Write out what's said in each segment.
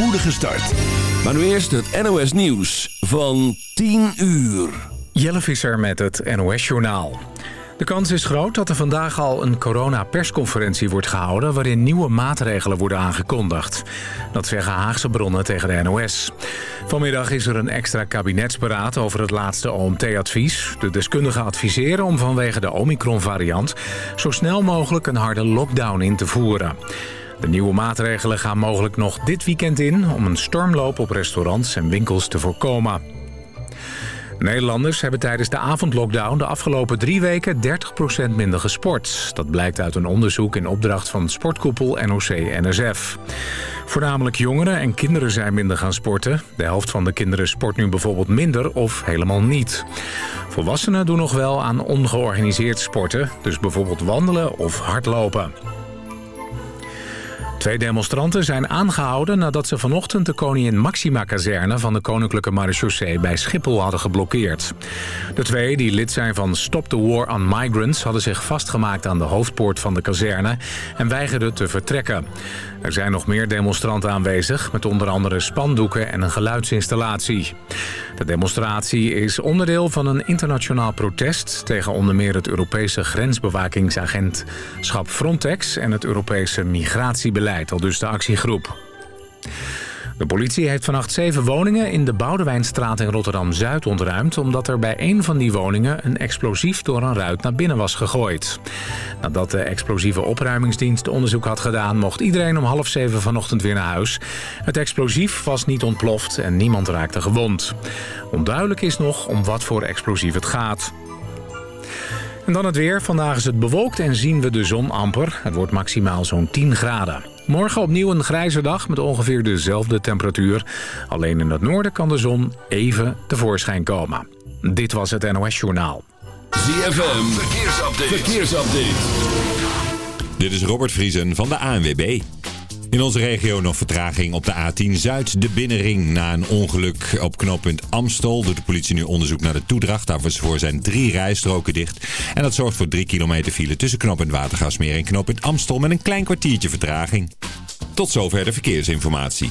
spoedige start. Maar nu eerst het NOS Nieuws van 10 uur. Jelle Visser met het NOS Journaal. De kans is groot dat er vandaag al een corona-persconferentie wordt gehouden... waarin nieuwe maatregelen worden aangekondigd. Dat zeggen Haagse bronnen tegen de NOS. Vanmiddag is er een extra kabinetsberaad over het laatste OMT-advies. De deskundigen adviseren om vanwege de Omicron-variant... zo snel mogelijk een harde lockdown in te voeren. De nieuwe maatregelen gaan mogelijk nog dit weekend in... om een stormloop op restaurants en winkels te voorkomen. Nederlanders hebben tijdens de avondlockdown de afgelopen drie weken 30% minder gesport. Dat blijkt uit een onderzoek in opdracht van sportkoepel NOC-NSF. Voornamelijk jongeren en kinderen zijn minder gaan sporten. De helft van de kinderen sport nu bijvoorbeeld minder of helemaal niet. Volwassenen doen nog wel aan ongeorganiseerd sporten, dus bijvoorbeeld wandelen of hardlopen. Twee demonstranten zijn aangehouden nadat ze vanochtend de koningin Maxima-kazerne van de Koninklijke Marechaussee bij Schiphol hadden geblokkeerd. De twee, die lid zijn van Stop the War on Migrants, hadden zich vastgemaakt aan de hoofdpoort van de kazerne en weigerden te vertrekken. Er zijn nog meer demonstranten aanwezig, met onder andere spandoeken en een geluidsinstallatie. De demonstratie is onderdeel van een internationaal protest tegen onder meer het Europese grensbewakingsagentschap Frontex en het Europese migratiebeleid, al dus de actiegroep. De politie heeft vannacht zeven woningen in de Boudewijnstraat in Rotterdam-Zuid ontruimd... omdat er bij een van die woningen een explosief door een ruit naar binnen was gegooid. Nadat de explosieve opruimingsdienst onderzoek had gedaan... mocht iedereen om half zeven vanochtend weer naar huis. Het explosief was niet ontploft en niemand raakte gewond. Onduidelijk is nog om wat voor explosief het gaat. En dan het weer. Vandaag is het bewolkt en zien we de zon amper. Het wordt maximaal zo'n 10 graden. Morgen opnieuw een grijze dag met ongeveer dezelfde temperatuur. Alleen in het noorden kan de zon even tevoorschijn komen. Dit was het NOS Journaal. ZFM, verkeersupdate. verkeersupdate. Dit is Robert Vriesen van de ANWB. In onze regio nog vertraging op de A10 Zuid, de binnenring. Na een ongeluk op knooppunt Amstel doet de politie nu onderzoek naar de toedracht. Daarvoor zijn drie rijstroken dicht. En dat zorgt voor drie kilometer file tussen knooppunt Watergasmeer en knooppunt Amstel met een klein kwartiertje vertraging. Tot zover de verkeersinformatie.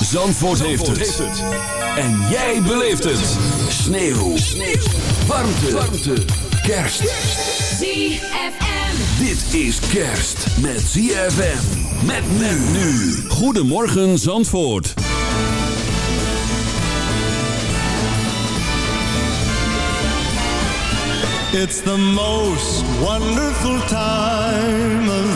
Zandvoort, heeft, het. En jij beleeft het. Sneeuw. Sneeuw. Warmte. Warmte. Kerst. ZFM. Dit is kerst met ZFM. Met men nu. Goedemorgen Zandvoort. It's the most wonderful time of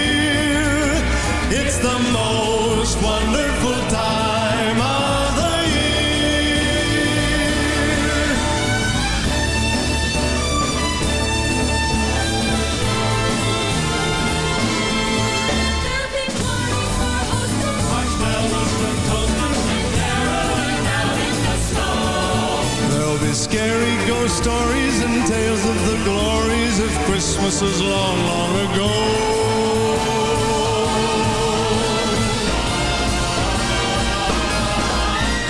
It's the most wonderful time of the year. There'll be scary ghost stories and tales of the glories of Christmases long, long ago.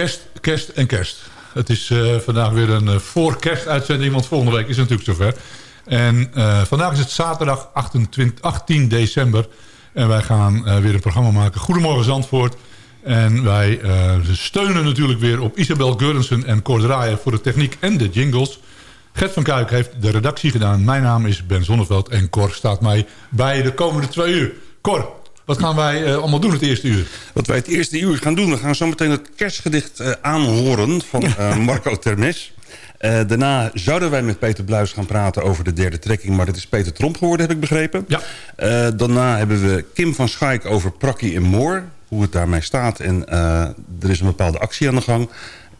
Kerst, kerst en kerst. Het is eh, vandaag weer een uh, voor kerstuitzending, want volgende week is het natuurlijk zover. En uh, vandaag is het zaterdag 28, 18 december. En wij gaan weer een programma maken. Goedemorgen Zandvoort. En wij steunen natuurlijk weer op Isabel Geurensen en Cor voor de techniek en de jingles. Gert van Kuik heeft de redactie gedaan. Mijn naam is Ben Zonneveld en Cor staat mij bij de komende twee uur. Cor, wat gaan wij uh, allemaal doen het eerste uur? Wat wij het eerste uur gaan doen... we gaan zo meteen het kerstgedicht uh, aanhoren van uh, Marco Termes. daarna zouden wij met Peter Bluis gaan praten over de derde trekking... maar dit is Peter Tromp geworden, heb ik begrepen. Ja. daarna hebben we Kim van Schaik over Prakkie en Moor... hoe het daarmee staat en er is een bepaalde actie aan de gang.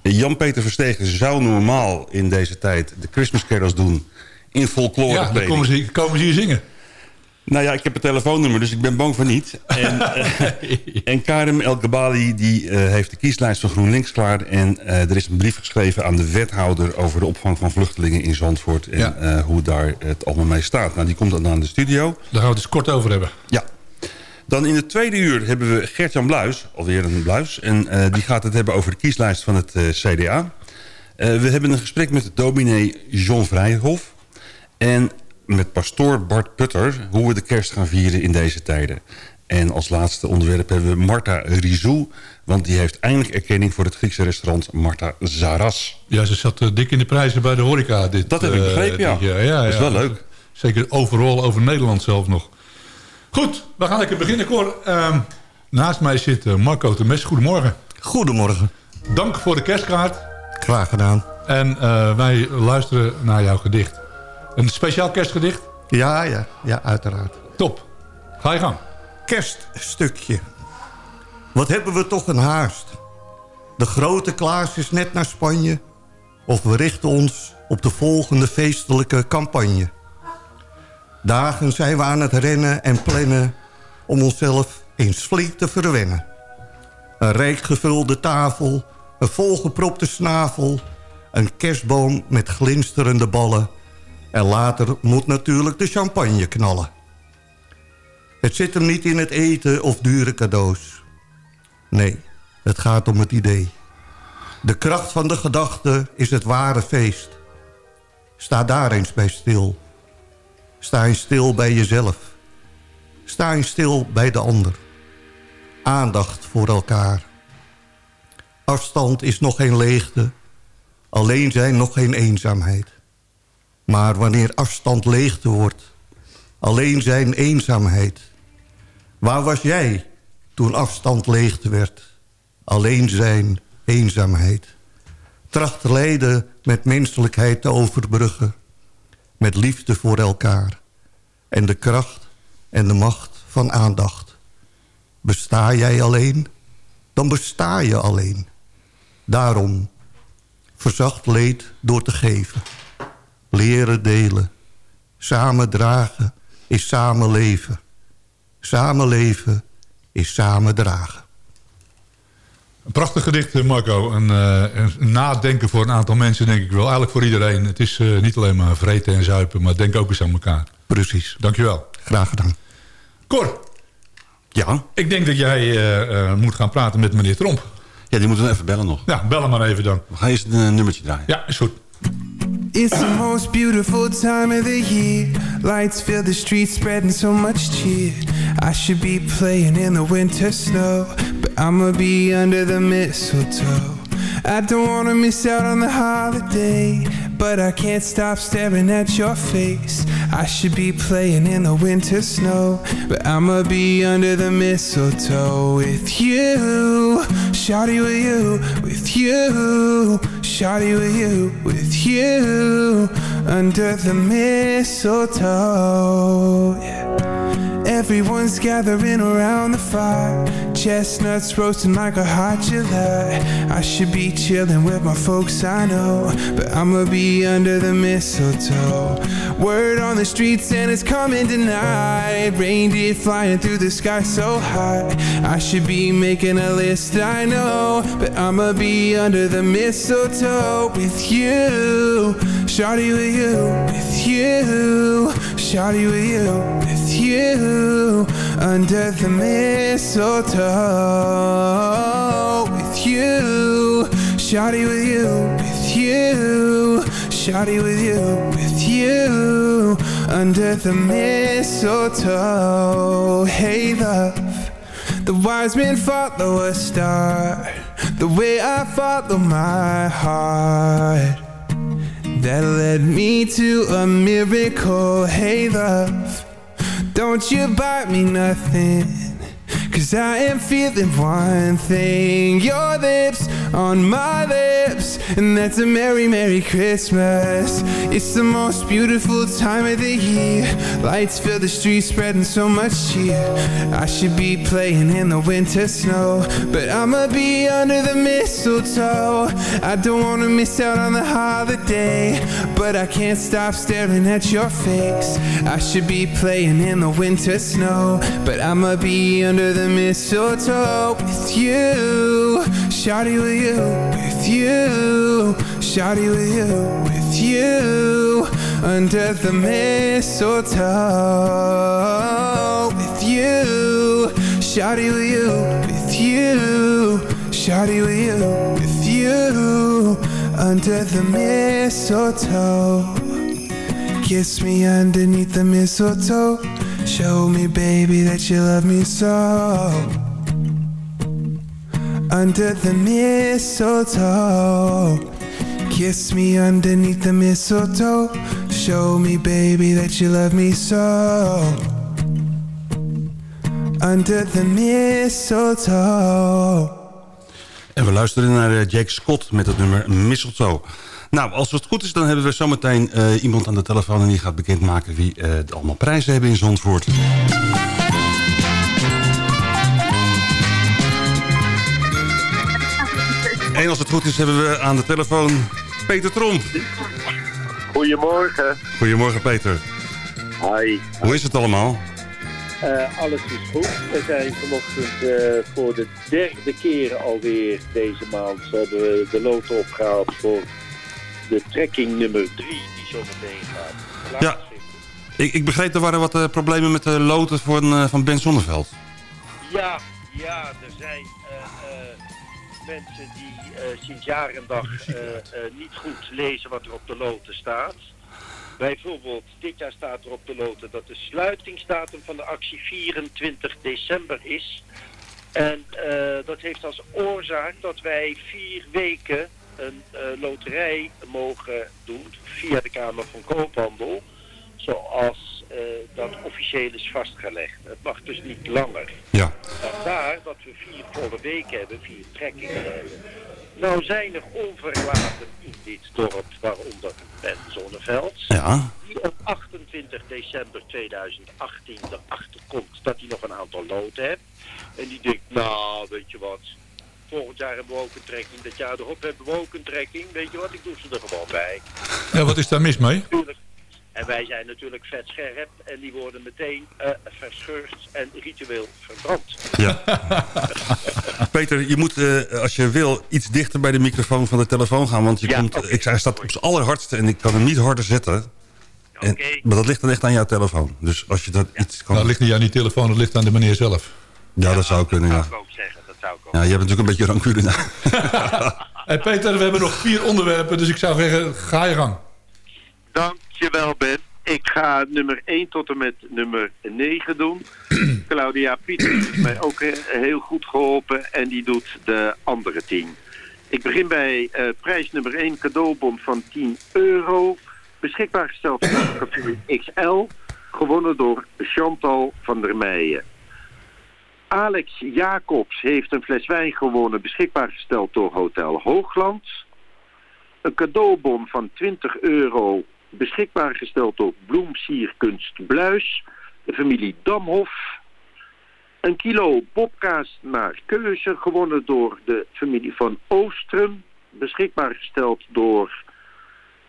Jan-Peter Verstegen zou normaal in deze tijd de Christmas carols doen... in folklore. Ja, dan komen ze, komen ze hier zingen. Nou ja, ik heb een telefoonnummer, dus ik ben bang van niet. En, uh, en Karim El Gabali die, uh, heeft de kieslijst van GroenLinks klaar. En uh, er is een brief geschreven aan de wethouder... over de opvang van vluchtelingen in Zandvoort. En ja. hoe daar het allemaal mee staat. Nou, die komt dan aan de studio. Daar gaan we het eens kort over hebben. Ja. Dan in het tweede uur hebben we Gert-Jan Bluis. Alweer een Bluis. En die gaat het hebben over de kieslijst van het CDA. we hebben een gesprek met de dominee John Vrijhof. En met pastoor Bart Putter... hoe we de kerst gaan vieren in deze tijden. En als laatste onderwerp hebben we Marta Rizou... want die heeft eindelijk erkenning voor het Griekse restaurant Marta Zaras. Ja, ze zat uh, dik in de prijzen bij de horeca. Dit, dat heb ik begrepen, uh, ja. Uh, ja. Dat is ja, wel leuk. Zeker overal over Nederland zelf nog. Goed, we gaan lekker beginnen, Cor. Um, naast mij zit Marco de Mes. Goedemorgen. Goedemorgen. Dank voor de kerstkaart. Graag gedaan. En wij luisteren naar jouw gedicht. Een speciaal kerstgedicht? Ja, ja, ja, uiteraard. Top. Ga je gang. Kerststukje. Wat hebben we toch een haast. De grote Klaas is net naar Spanje. Of we richten ons op de volgende feestelijke campagne. Dagen zijn we aan het rennen en plannen... om onszelf eens flink te verwennen. Een rijk gevulde tafel, een volgepropte snavel... een kerstboom met glinsterende ballen... En later moet natuurlijk de champagne knallen. Het zit hem niet in het eten of dure cadeaus. Nee, het gaat om het idee. De kracht van de gedachte is het ware feest. Sta daar eens bij stil. Sta eens stil bij jezelf. Sta eens stil bij de ander. Aandacht voor elkaar. Afstand is nog geen leegte. Alleen zijn nog geen eenzaamheid. Maar wanneer afstand leegte wordt, alleen zijn eenzaamheid. Waar was jij toen afstand leegte werd? Alleen zijn eenzaamheid. Tracht lijden met menselijkheid te overbruggen. Met liefde voor elkaar. En de kracht en de macht van aandacht. Besta jij alleen? Dan besta je alleen. Daarom, verzacht leed door te geven leren delen. Samen dragen is samen leven. Samen leven is samen dragen. Een prachtig gedicht, Marco. Een, uh, een, nadenken voor een aantal mensen, denk ik wel. Eigenlijk voor iedereen. Het is uh, niet alleen maar vreten en zuipen, maar denk ook eens aan elkaar. Precies. Dankjewel. Graag gedaan. Cor. Ja? Ik denk dat jij uh, moet gaan praten met meneer Tromp. Ja, die moeten we even bellen nog. Ja, bel hem maar even dan. We gaan eerst een nummertje draaien. Ja, is goed. It's the most beautiful time of the year. Lights fill the streets, spreading so much cheer. I should be playing in the winter snow, but I'ma be under the mistletoe. I don't wanna miss out on the holiday, but I can't stop staring at your face. I should be playing in the winter snow, but I'ma be under the mistletoe with you. Shawty with you, with you. Shawty with you, with you. Under the mistletoe. Yeah. Everyone's gathering around the fire. Chestnuts roasting like a hot July. I should be chilling with my folks, I know. But I'ma be under the mistletoe. Word on the streets and it's coming tonight. Reindeer flying through the sky so high. I should be making a list, I know. But I'ma be under the mistletoe With you. Shawty with you, with you. Shawty with you, with you Under the mistletoe With you. Shawty with you, with you. Shawty with you, with you. Under the mistletoe. Hey love The wise men follow a star. The way I follow my heart. That led me to a miracle. Hey, love, don't you buy me nothing. Cause I am feeling one thing Your lips on my lips And that's a Merry, Merry Christmas. It's the most beautiful time of the year. Lights fill the streets spreading so much cheer. I should be playing in the winter snow But I'ma be under the mistletoe. I don't wanna miss out on the holiday But I can't stop staring at your face. I should be playing in the winter snow But I'ma be under the mistletoe with you Shawty with you, with you Shawty with you, with you Under the mistletoe. With you Shawty with you, with you Shawty with you, with you Under the mistletoe. Kiss me underneath the mistletoe. Show me, baby, that you love me so Under the mistletoe Kiss me underneath the mistletoe Show me, baby, that you love me so Under the mistletoe En we luisteren naar eh, Jake Scott met het nummer Mistletoe. Nou, als het goed is, dan hebben we zometeen uh, iemand aan de telefoon... en die gaat bekendmaken wie uh, allemaal prijzen hebben in Zandvoort. En als het goed is, hebben we aan de telefoon Peter Tromp. Goedemorgen. Goedemorgen, Peter. Hi. Hoe is het allemaal? Uh, alles is goed. We zijn vanochtend uh, voor de derde keer alweer deze maand... hebben we de loten opgehaald voor de trekking nummer 3 die zo meteen gaat. Ja, ik, ik begreep er waren wat uh, problemen met de loten van, van Ben Zonneveld. Ja, ja, er zijn mensen die sinds jaar en dag niet goed lezen wat er op de loten staat. Bijvoorbeeld, dit jaar staat er op de loten dat de sluitingsdatum van de actie 24 december is. En dat heeft als oorzaak dat wij vier weken een uh, loterij mogen doen via de Kamer van Koophandel. Zoals uh, dat officieel is vastgelegd. Het mag dus niet langer. Ja. Vandaar dat we vier volle weken hebben, vier trekkingen hebben. Nou zijn er onverlaten in dit dorp, waaronder Ben Zonneveld. Ja. Die op 28 december 2018 erachter komt dat hij nog een aantal loten heeft. En die denkt, nou, weet je wat, volgend jaar hebben we ook een trekking. Dat jaar erop hebben we ook een trekking. Weet je wat, ik doe ze er gewoon bij. Ja, wat is daar mis mee? Tuurlijk. En wij zijn natuurlijk vet scherp en die worden meteen uh, verscheurd en ritueel verbrand. Ja. Peter, je moet uh, als je wil iets dichter bij de microfoon van de telefoon gaan. Want je ja, komt, okay. ik, hij staat op zijn allerhardste en ik kan hem niet harder zetten. En, okay. Maar dat ligt dan echt aan jouw telefoon. Dus als je dat iets kan... Nou, dat ligt niet aan die telefoon, dat ligt aan de meneer zelf. Ja, ja dat zou kunnen, dat ja. Zou ik ook zeggen, dat zou ik ook ja, je hebt natuurlijk een beetje rancune. hey Peter, we hebben nog vier onderwerpen, dus ik zou zeggen, ga je gang. Dankjewel Ben. Ik ga nummer 1 tot en met nummer 9 doen. Claudia Pieter heeft mij ook heel goed geholpen en die doet de andere 10. Ik begin bij uh, prijs nummer 1, cadeaubon van 10 euro. Beschikbaar gesteld van Café XL. Gewonnen door Chantal van der Meijen. Alex Jacobs heeft een fles wijn gewonnen, beschikbaar gesteld door Hotel Hoogland. Een cadeaubon van 20 euro, beschikbaar gesteld door Bloemsierkunst Bluis, de familie Damhof. Een kilo bobkaas naar keuze, gewonnen door de familie van Oostrum, beschikbaar gesteld door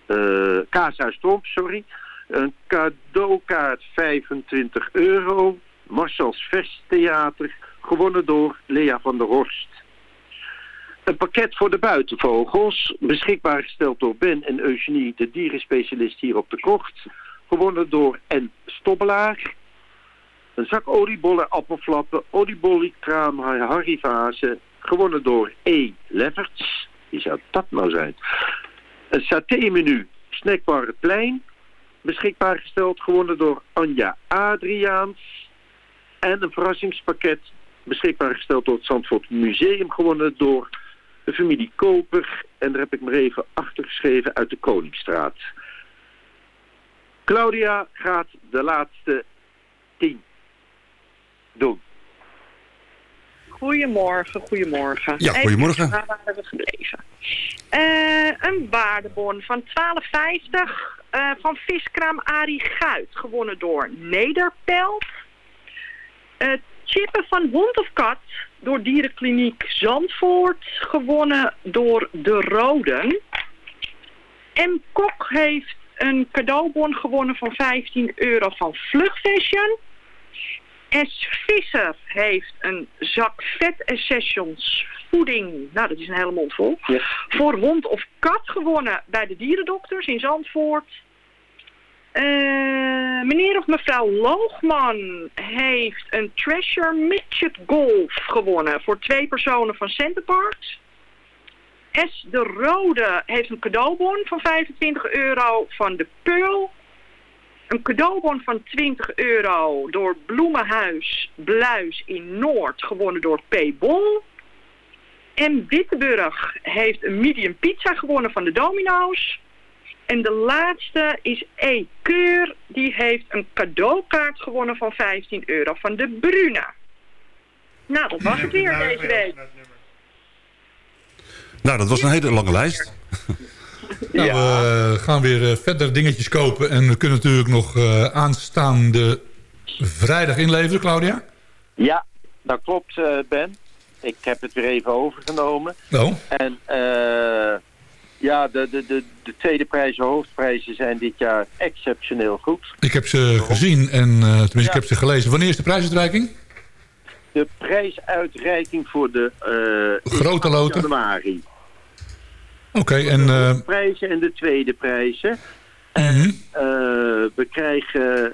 uh, Kaashuis sorry. Een cadeaukaart 25 euro. Marcel's Verstheater, gewonnen door Lea van der Horst. Een pakket voor de buitenvogels, beschikbaar gesteld door Ben en Eugenie, de dierenspecialist hier op de Kocht. Gewonnen door N. Stobbelaar. Een zak oliebollen, appelflappen, oliebollie, kraam, Harry Vase. Gewonnen door E. Leverts. Wie zou dat nou zijn? Een saté-menu, snackbar het plein. Beschikbaar gesteld, gewonnen door Anja Adriaans. En een verrassingspakket, beschikbaar gesteld door het Zandvoort Museum, gewonnen door de familie Koper. En daar heb ik maar even achtergeschreven uit de Koningsstraat. Claudia gaat de laatste tien doen. Goedemorgen, goedemorgen. Ja, goedemorgen. Even, waar waren we gebleven? Uh, een waardebon van 12,50 uh, van viskraam Arie Guit. Gewonnen door Nederpelt. Uh, chippen van hond of kat door dierenkliniek Zandvoort. Gewonnen door De Roden. M. Kok heeft een cadeaubon gewonnen van 15 euro van Vlugfashion. S. Visser heeft een zak vet essentials voeding, nou dat is een hele mond vol, voor hond of kat gewonnen bij de dierendokters in Zandvoort. Uh, meneer of mevrouw Loogman heeft een Treasure Midget Golf gewonnen voor twee personen van Centerparks. S. De Rode heeft een cadeaubon van 25 euro van de Pearl een cadeaubon van 20 euro door Bloemenhuis Bluis in Noord, gewonnen door P. Bol. En Witteburg heeft een medium pizza gewonnen van de Domino's. En de laatste is E. Keur, die heeft een cadeaukaart gewonnen van 15 euro van de Bruna. Nou, dat was het weer deze week. Nou, dat was een hele lange lijst. Nou, we gaan weer eh, verder dingetjes kopen. En we kunnen natuurlijk nog uh, aanstaande vrijdag inleveren, Claudia. Ja, dat klopt, Ben. Ik heb het weer even overgenomen. Oh. En ja, de, de, de, de tweede prijzen, hoofdprijzen zijn dit jaar exceptioneel goed. Ik heb ze gezien en tenminste ik heb ze gelezen. Wanneer is de prijsuitreiking? De prijsuitreiking voor de grote loten januari. Oké, en... De uh... prijzen en de tweede prijzen. En Mhm. uh, we krijgen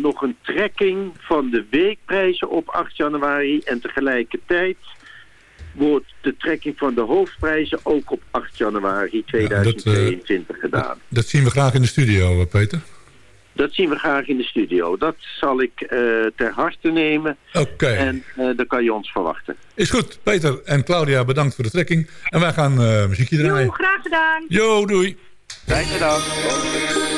nog een trekking van de weekprijzen op 8 januari. En tegelijkertijd wordt de trekking van de hoofdprijzen ook op 8 januari 2022 gedaan. Dat zien we graag in de studio, Peter. Dat zien we graag in de studio. Dat zal ik uh, ter harte nemen. Oké. En uh, dan kan je ons verwachten. Is goed. Peter en Claudia, bedankt voor de trekking. En wij gaan uh, muziekje draaien. Jo, graag gedaan. Jo, doei. Graag gedaan.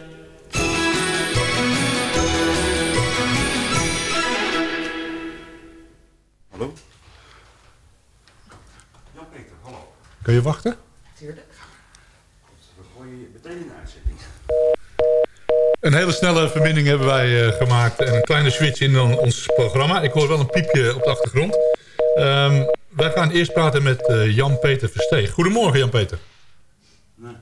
Kun je wachten? Tuurlijk. We gooien je meteen in de uitzending. Een hele snelle verbinding hebben wij eh, gemaakt. En een kleine switch in dan ons programma. Ik hoor wel een piepje op de achtergrond. Ehm, wij gaan eerst praten met eh, Jan-Peter Versteeg. Goedemorgen Jan-Peter. Nee.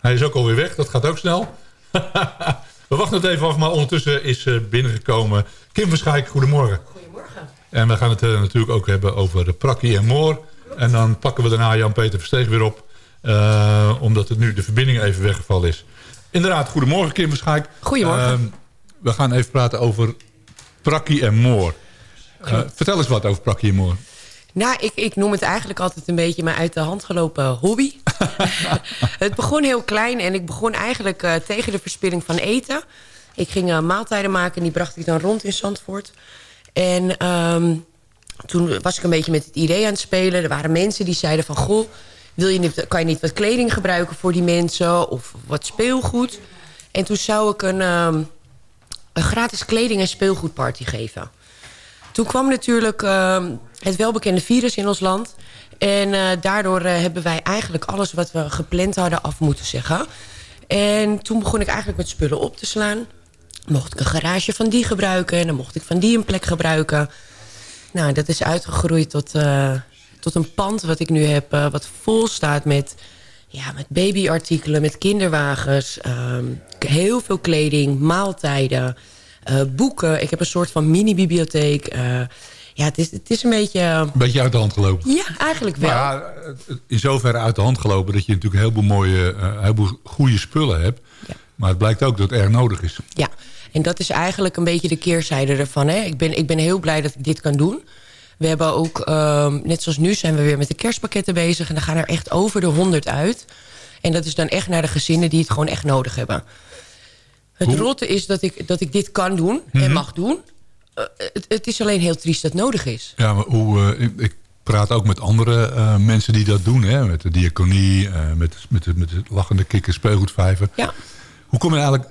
Hij is ook alweer weg, dat gaat ook snel. We wachten het even af, maar ondertussen is eh, binnengekomen Kim Verschijk. Goedemorgen. Goedemorgen. En we gaan het eh, natuurlijk ook hebben over Prakkie en Moor. En dan pakken we daarna Jan-Peter Versteeg weer op. eh, omdat het nu de verbinding even weggevallen is. Inderdaad, goedemorgen Kim Verschijk. Goedemorgen. Ehm, we gaan even praten over Prakkie en Moor. Eh, vertel eens wat over Prakkie en Moor. Nou, ik, ik noem het eigenlijk altijd een beetje mijn uit de hand gelopen hobby. het begon heel klein en ik begon eigenlijk eh, tegen de verspilling van eten. Ik ging maaltijden maken en die bracht ik dan rond in Zandvoort. En ehm, toen was ik een beetje met het idee aan het spelen. Er waren mensen die zeiden van... goh, wil je niet, kan je niet wat kleding gebruiken voor die mensen? Of wat speelgoed? En toen zou ik een, ehm, een gratis kleding- en speelgoedparty geven. Toen kwam natuurlijk ehm, het welbekende virus in ons land. En eh, daardoor eh, hebben wij eigenlijk alles wat we gepland hadden af moeten zeggen. En toen begon ik eigenlijk met spullen op te slaan. Mocht ik een garage van die gebruiken. En dan mocht ik van die een plek gebruiken. Nou, dat is uitgegroeid tot, eh, tot een pand wat ik nu heb. eh, wat vol staat met, ja, met babyartikelen, met kinderwagens. ehm, heel veel kleding, maaltijden, eh, boeken. Ik heb een soort van mini-bibliotheek. ja, het is, het is een beetje... Een beetje uit de hand gelopen. Ja, eigenlijk wel. Maar ja, in zoverre uit de hand gelopen dat je natuurlijk een heleboel mooie, een heleboel goede spullen hebt. Maar het blijkt ook dat het erg nodig is. Ja, en dat is eigenlijk een beetje de keerzijde ervan. Hè? Ik, ben, ik ben heel blij dat ik dit kan doen. We hebben ook, ehm, net zoals nu zijn we weer met de kerstpakketten bezig... en dan gaan er echt over de 100 uit. En dat is dan echt naar de gezinnen die het gewoon echt nodig hebben. Het Hoe- rotte is dat ik, dat ik dit kan doen Mhm. en mag doen. Eh, het, het is alleen heel triest dat het nodig is. Ja, maar hoe, eh, ik, ik praat ook met andere eh, mensen die dat doen. Hè, met de diaconie, met, met, de, met de lachende kikker, speelgoedvijver. Ja. Hoe kom je eigenlijk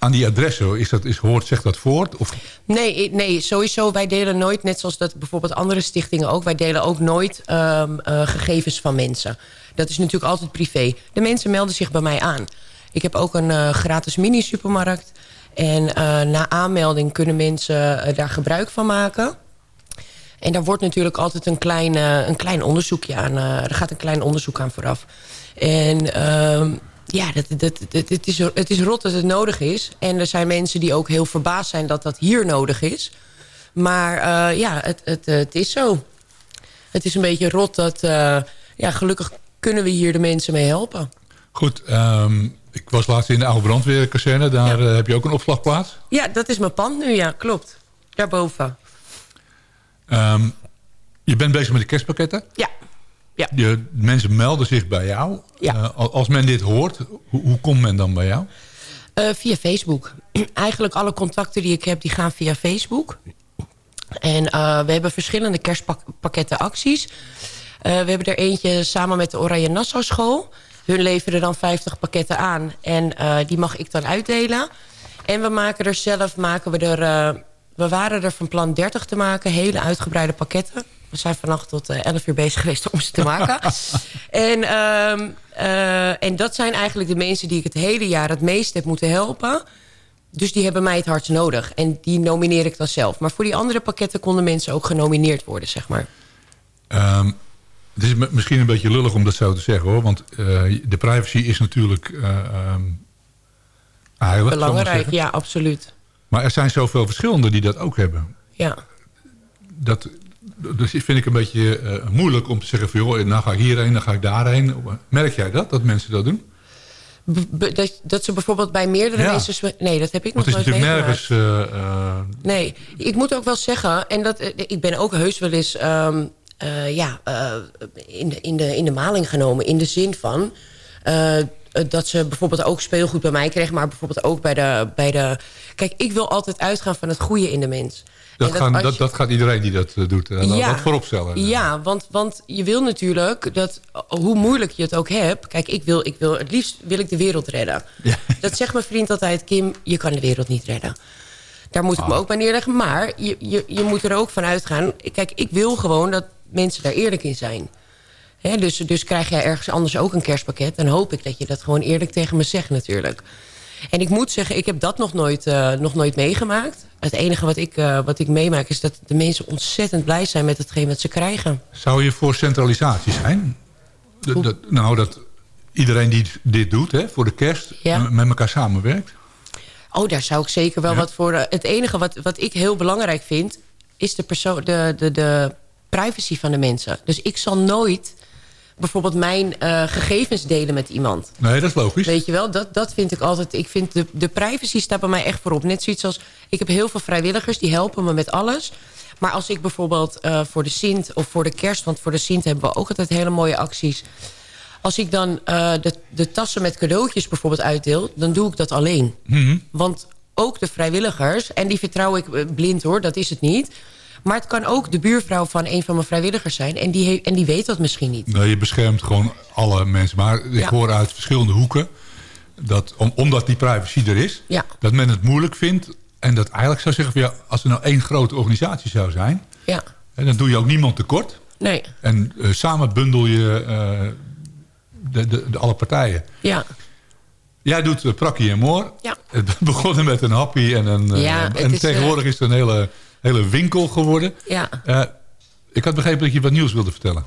aan die adressen? Is dat, is, hoort, zegt dat voort? Of, Nee, nee, sowieso. Wij delen nooit, net zoals dat bijvoorbeeld andere stichtingen ook... wij delen ook nooit ehm, eh, gegevens van mensen. Dat is natuurlijk altijd privé. De mensen melden zich bij mij aan. Ik heb ook een eh, gratis mini-supermarkt. En eh, na aanmelding kunnen mensen daar gebruik van maken. En daar wordt natuurlijk altijd een klein, een klein onderzoekje aan... er gaat een klein onderzoek aan vooraf. En... ja, dat, dat, dat, het, is, het is rot dat het nodig is. En er zijn mensen die ook heel verbaasd zijn dat dat hier nodig is. Maar eh, ja, het, het, het is zo. Het is een beetje rot dat... eh, ja, gelukkig kunnen we hier de mensen mee helpen. goed, ehm, ik was laatst in de oude brandweerkazerne. Daar eh, heb je ook een opslagplaats. Ja, dat is mijn pand nu, ja, klopt. Daarboven. Ehm, je bent bezig met de kerstpakketten. Ja. Ja. Je, mensen melden zich bij jou. Ja. Eh, al- als men dit hoort, hoe, hoe komt men dan bij jou? Eh, via Facebook. Eigenlijk alle contacten die ik heb, die gaan via Facebook. En eh, we hebben verschillende kerstpakketten acties. We hebben er eentje samen met de Oranje Nassau School. Hun leveren dan 50 pakketten aan. En die mag ik dan uitdelen. En we maken er zelf, maken we er... we waren er van plan 30 te maken. Hele uitgebreide pakketten. We zijn vannacht tot eh, 11 uur bezig geweest om ze te maken. en, ehm, eh, en dat zijn eigenlijk de mensen die ik het hele jaar het meest heb moeten helpen. Dus die hebben mij het hardst nodig. En die nomineer ik dan zelf. Maar voor die andere pakketten konden mensen ook genomineerd worden, zeg maar. Ehm, het is misschien een beetje lullig om dat zo te zeggen hoor. Want eh, de privacy is natuurlijk eh, ehm, heilig. maar Belangrijk, ja, absoluut. Maar er zijn zoveel verschillende die dat ook hebben. Ja. Dat, dus vind ik een beetje eh, moeilijk om te zeggen van... joh, nou ga ik hierheen, dan ga ik daarheen. Merk jij dat, dat mensen dat doen? B- dat, dat ze bijvoorbeeld bij meerdere Ja. mensen... Nee, dat heb ik nog Want het is nooit natuurlijk meegemaakt. nergens... eh, eh, Nee, ik moet ook wel zeggen... en dat, ik ben ook heus wel eens ehm, eh, ja, in, de, in, de, in de maling genomen. In de zin van... dat ze bijvoorbeeld ook speelgoed bij mij kregen... maar bijvoorbeeld ook bij de, bij de... Kijk, ik wil altijd uitgaan van het goede in de mens. Dat, gaan, dat, je- dat gaat iedereen die dat eh, doet. Uh, Ja. Dat vooropstellen. Ja, want, want je wil natuurlijk dat, hoe moeilijk je het ook hebt... Kijk, ik wil, ik wil, het liefst wil ik de wereld redden. Dat zegt mijn vriend altijd, Kim, je kan de wereld niet redden. Daar moet ik Ah. me ook bij neerleggen. Maar je, je, je moet er ook van uitgaan... Kijk, ik wil gewoon dat mensen daar eerlijk in zijn. Dus, dus krijg jij ergens anders ook een kerstpakket... dan hoop ik dat je dat gewoon eerlijk tegen me zegt natuurlijk. En ik moet zeggen, ik heb dat nog nooit, eh, nog nooit meegemaakt. Het enige wat ik, eh, wat ik meemaak is dat de mensen ontzettend blij zijn... met hetgeen wat ze krijgen. Zou je voor centralisatie zijn? Dat- dat- nou, dat iedereen die dit doet hè, voor de kerst... Ja. met elkaar samenwerkt. Oh, daar zou ik zeker wel wat voor... eh, Het enige wat, wat ik heel belangrijk vind... is de, persoon, de, de, de privacy van de mensen. Dus ik zal nooit bijvoorbeeld mijn eh, gegevens delen met iemand. Nee, dat is logisch. Weet je wel, dat, dat vind ik altijd... Ik vind de, de privacy staat bij mij echt voorop. Net zoiets als... Ik heb heel veel vrijwilligers, die helpen me met alles. Maar als ik bijvoorbeeld eh, voor de Sint of voor de kerst... want voor de Sint hebben we ook altijd hele mooie acties... Als ik dan eh, de, de tassen met cadeautjes bijvoorbeeld uitdeel... dan doe ik dat alleen. Mhm. Want ook de vrijwilligers, en die vertrouw ik blind hoor, dat is het niet... maar het kan ook de buurvrouw van een van mijn vrijwilligers zijn... en die, en die weet dat misschien niet. Nee, je beschermt gewoon alle mensen. Maar ik Ja. hoor uit verschillende hoeken... Dat, om, omdat die privacy er is... Ja. dat men het moeilijk vindt... en dat eigenlijk zou zeggen... Van, ja, als er nou één grote organisatie zou zijn... Ja, hè, dan doe je ook niemand tekort. nee, En eh, samen bundel je eh, de, de, de alle partijen. ja. Jij doet uh, Prakkie en Moor. Ja. Het begonnen met een happy en een... Ja, en is, tegenwoordig is het een hele, hele winkel geworden. Ja. Eh, ik had begrepen dat je wat nieuws wilde vertellen.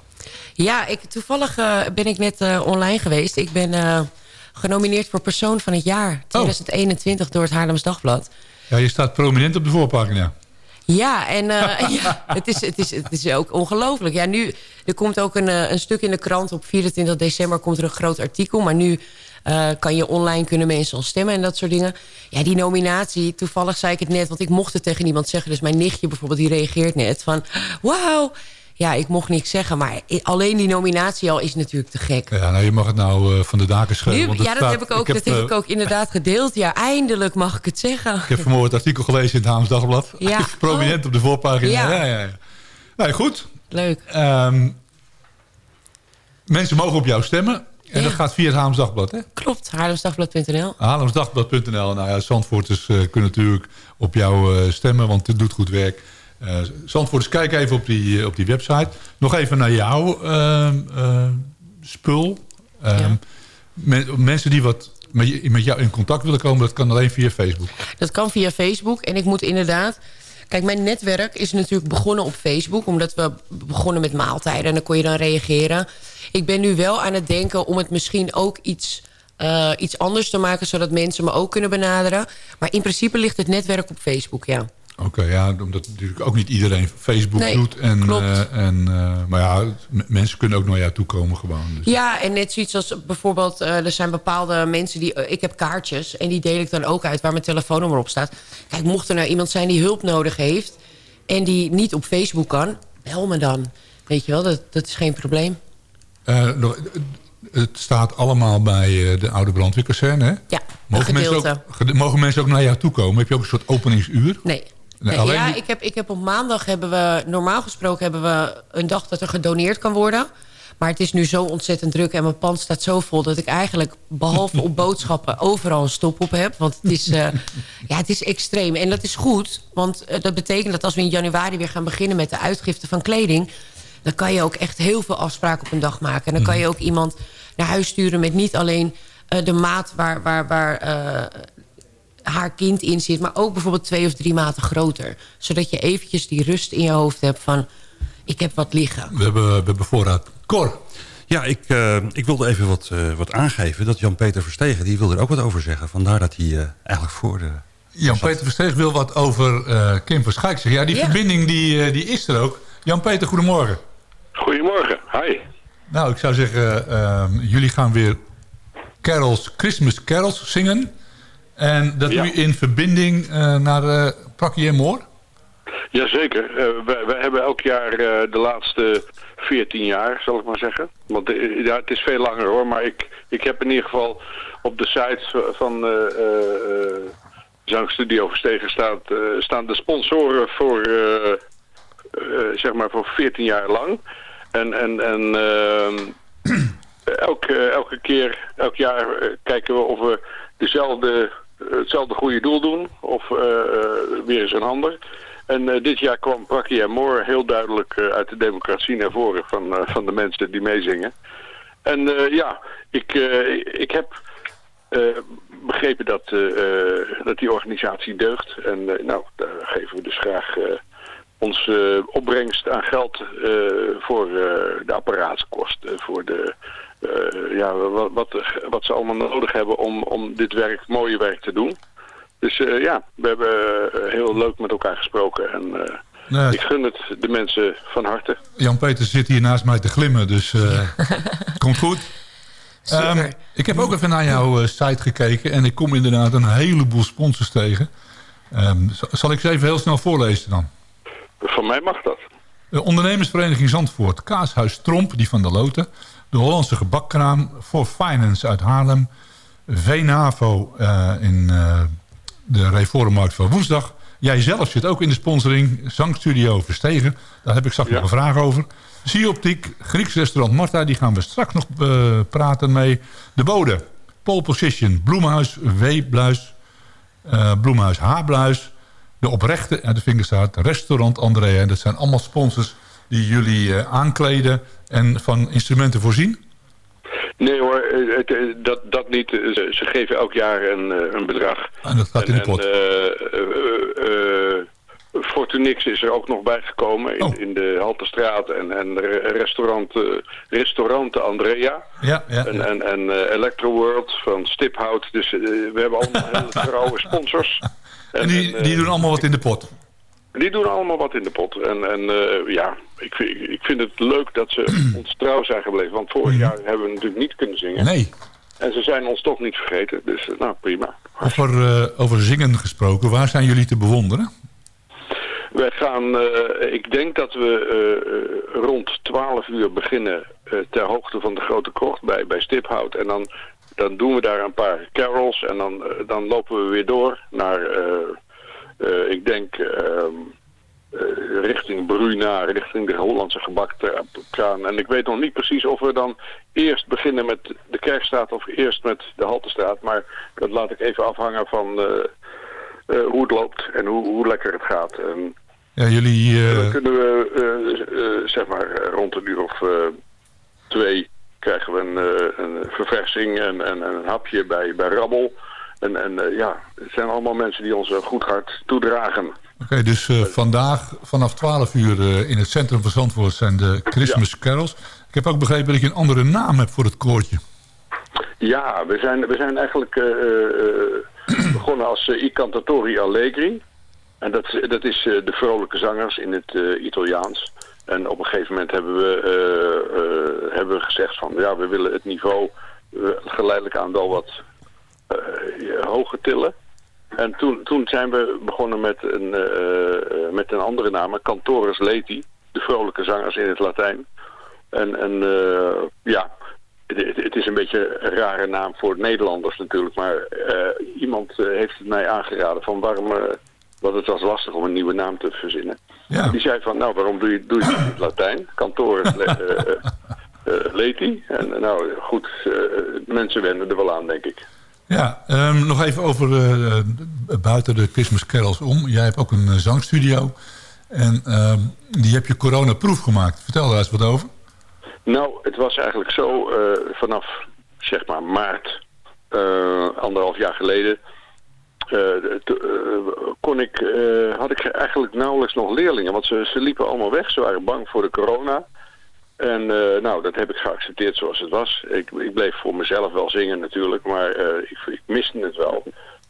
Ja, ik, toevallig eh, ben ik net eh, online geweest. Ik ben genomineerd voor Persoon van het Jaar 2021 door het Haarlems Dagblad. Ja, je staat prominent op de voorpagina. Ja, en ja, het, is, het, is, het is ook ongelooflijk. Ja, nu, er komt ook een, een stuk in de krant. Op 24 december komt er een groot artikel. Maar nu eh, kan je online kunnen mensen al stemmen en dat soort dingen. Ja, die nominatie, toevallig zei ik het net... want ik mocht het tegen niemand zeggen. Dus mijn nichtje bijvoorbeeld, die reageert net van... wauw, ja, ik mocht niks zeggen. Maar alleen die nominatie al is natuurlijk te gek. Ja, nou, je mag het nou eh, van de daken het ja, dat, staat- heb ik, ook, dat eh, heb ik ook inderdaad gedeeld. Ja, eindelijk mag ik het zeggen. Ik heb vanmorgen het artikel gelezen in het Haams Dagblad. Ja. prominent op de voorpagina. Ja. Ja, ja, ja. Nee, goed. Leuk. Ehm, mensen mogen op jou stemmen. En Ja. dat gaat via het Haams Dagblad, hè? Klopt, haarlemsdagblad.nl. Haarlemsdagblad.nl. Nou ja, Zandvoorters eh, kunnen natuurlijk op jou eh, stemmen, want het doet goed werk. Eh Zandvoorters, kijk even op die, op die website. Nog even naar jouw ehm, eh, spul. Ehm, men- mensen die wat met jou in contact willen komen, dat kan alleen via Facebook. Dat kan via Facebook. En ik moet inderdaad... Kijk, mijn netwerk is natuurlijk begonnen op Facebook. Omdat we begonnen met maaltijden. En dan kon je dan reageren. Ik ben nu wel aan het denken om het misschien ook iets, eh, iets anders te maken. Zodat mensen me ook kunnen benaderen. Maar in principe ligt het netwerk op Facebook, ja. Oké, ja, omdat natuurlijk ook niet iedereen Facebook Nee, doet. En, klopt. eh, en, eh, maar ja, mensen kunnen ook naar jou toe komen gewoon. Dus. Ja, en net zoiets als bijvoorbeeld... er zijn bepaalde mensen die... ik heb kaartjes en die deel ik dan ook uit waar mijn telefoonnummer op staat. Kijk, mocht er nou iemand zijn die hulp nodig heeft... en die niet op Facebook kan, bel me dan. Weet je wel, dat, dat is geen probleem. Eh, het staat allemaal bij eh, de oude brandweerkazerne, hè? Ja, Mogen mensen, ook, mogen mensen ook naar jou toe komen? Heb je ook een soort openingsuur? Nee. Nee, Nee, alleen ja, ik heb, ik heb op maandag hebben we... Normaal gesproken hebben we een dag dat er gedoneerd kan worden. Maar het is nu zo ontzettend druk en mijn pand staat zo vol... dat ik eigenlijk, behalve op boodschappen, overal een stop op heb. Want het is, eh, ja, het is extreem. En dat is goed, want dat betekent dat als we in januari weer gaan beginnen... met de uitgifte van kleding... dan kan je ook echt heel veel afspraken op een dag maken. En dan kan je ook iemand naar huis sturen met niet alleen... eh, de maat waar, waar, waar eh, haar kind in zit... maar ook bijvoorbeeld twee of drie maten groter. Zodat je eventjes die rust in je hoofd hebt van... ik heb wat liggen. We hebben, we hebben voorraad. Cor. Ja, ik, eh, ik wilde even wat, eh, wat aangeven. Dat Jan-Peter Verstegen, die wilde er ook wat over zeggen. Vandaar dat hij eh, eigenlijk voor de... Jan-Peter Versteeg wil wat over eh, Kim van Schaik zeggen. Ja, die Ja. verbinding die, die is er ook. Jan-Peter, goedemorgen. Goedemorgen, hi. Nou, ik zou zeggen, ehm, jullie gaan weer carols, Christmas carols zingen. En dat Ja. u in verbinding eh, naar uh, Prakkie en Moor? Jazeker. Uh, we, we hebben elk jaar de laatste 14 jaar, zal ik maar zeggen. Want ja, het is veel langer hoor, maar ik, ik heb in ieder geval op de site van Zangstudio Verstegen staat, staan de sponsoren voor, zeg maar voor 14 jaar lang. En, en, en ehm, elke, elke keer, elk jaar kijken we of we dezelfde, hetzelfde goede doel doen of weer eens een ander. En dit jaar kwam Prakkie en Moore heel duidelijk uit de democratie naar voren van, van de mensen die meezingen. En ja, ik, ik heb begrepen dat, dat die organisatie deugt. En nou, daar geven we dus graag ons opbrengst aan geld voor de apparaatskosten, voor de... ja, wat, wat, wat ze allemaal nodig hebben om, om dit werk, mooie werk te doen. Dus uh, ja, we hebben heel leuk met elkaar gesproken. En uh, nee, ik gun het de mensen van harte. Jan-Peter zit hier naast mij te glimmen, dus het komt goed. Um, ik heb ook even naar jouw site gekeken en ik kom inderdaad een heleboel sponsors tegen. Um, zal ik ze even heel snel voorlezen dan? Van mij mag dat. De ondernemersvereniging Zandvoort, Kaashuis Tromp, die van de Loten. De Hollandse gebakkraam, For Finance uit Haarlem. VNAVO in de Reformmarkt van woensdag. Jij zelf zit ook in de sponsoring. Zangstudio Verstegen. Daar heb ik straks ja. nog een vraag over. Zie-optiek, Grieks restaurant Marta. Die gaan we straks nog uh, praten mee. De Bode, Pole Position, Bloemhuis, W-Bluis, uh, Bloemhuis H-Bluis. De Oprechte uit de Vingerstraat, Restaurant Andrea. En dat zijn allemaal sponsors die jullie uh, aankleden en van instrumenten voorzien. Nee hoor, het, dat, dat niet. Ze, geven elk jaar een, een bedrag. En dat gaat in de pot. En, uh, Fortunix is er ook nog bijgekomen in, oh. in de Haltestraat en, en restaurant, uh, restaurant Andrea. Ja, ja, en, en, en uh, Electro World van Stiphout. Dus we hebben allemaal hele trouwe sponsors. En, en die, die doen allemaal wat in de pot? Die doen allemaal wat in de pot. En, en uh, ja, ik, ik vind het leuk dat ze ons trouw zijn gebleven. Want vorig jaar hebben we natuurlijk niet kunnen zingen. Nee. En ze zijn ons toch niet vergeten. Dus nou, prima. Over, uh, over zingen gesproken, waar zijn jullie te bewonderen? Wij gaan, ik denk dat we rond 12 uur beginnen ter hoogte van de Grote Krocht bij, bij Stiphout. En dan, dan doen we daar een paar carols en dan, dan lopen we weer door naar... Ik denk uh, richting Bruna, richting de Hollandse gebakkraan. En ik weet nog niet precies of we dan eerst beginnen met de Kerkstraat of eerst met de Haltestraat. Maar dat laat ik even afhangen van hoe het loopt en hoe, hoe lekker het gaat. Ja, jullie... Dan kunnen we, zeg maar, rond een uur of twee krijgen we een, een verversing en, en, en een hapje bij, bij Rabbel. En, en uh, ja, het zijn allemaal mensen die ons uh, goed hart toedragen. Oké, okay, dus uh, vandaag vanaf 12 uur in het centrum van Zandvoort zijn de Christmas ja. Carols. Ik heb ook begrepen dat je een andere naam hebt voor het koortje. Ja, we zijn, we zijn eigenlijk begonnen als I Cantatori Allegri. En dat, dat is de vrolijke zangers in het Italiaans. En op een gegeven moment hebben we, hebben we gezegd van... ja, we willen het niveau geleidelijk aan wel wat hoger tillen. En toen, toen zijn we begonnen met een, met een andere naam, Cantorus Leti. De vrolijke zangers in het Latijn. En, en ja, het, het, is een beetje een rare naam voor Nederlanders natuurlijk. Maar iemand heeft het mij aangeraden van waarom... want het was lastig om een nieuwe naam te verzinnen. Ja. Die zei van, nou, waarom doe je, doe je het in het Latijn? Cantorus Leti. En nou, goed, mensen wennen er wel aan, denk ik. Ja, um, nog even over uh, buiten de Christmas carols om. Jij hebt ook een uh, zangstudio. En uh, die heb je coronaproof gemaakt. Vertel daar eens wat over. Nou, het was eigenlijk zo vanaf zeg maar maart, anderhalf jaar geleden... kon ik, had ik eigenlijk nauwelijks nog leerlingen. Want ze, ze liepen allemaal weg. Ze waren bang voor de corona. En nou, dat heb ik geaccepteerd zoals het was. Ik, ik bleef voor mezelf wel zingen natuurlijk, maar ik, ik, miste het wel.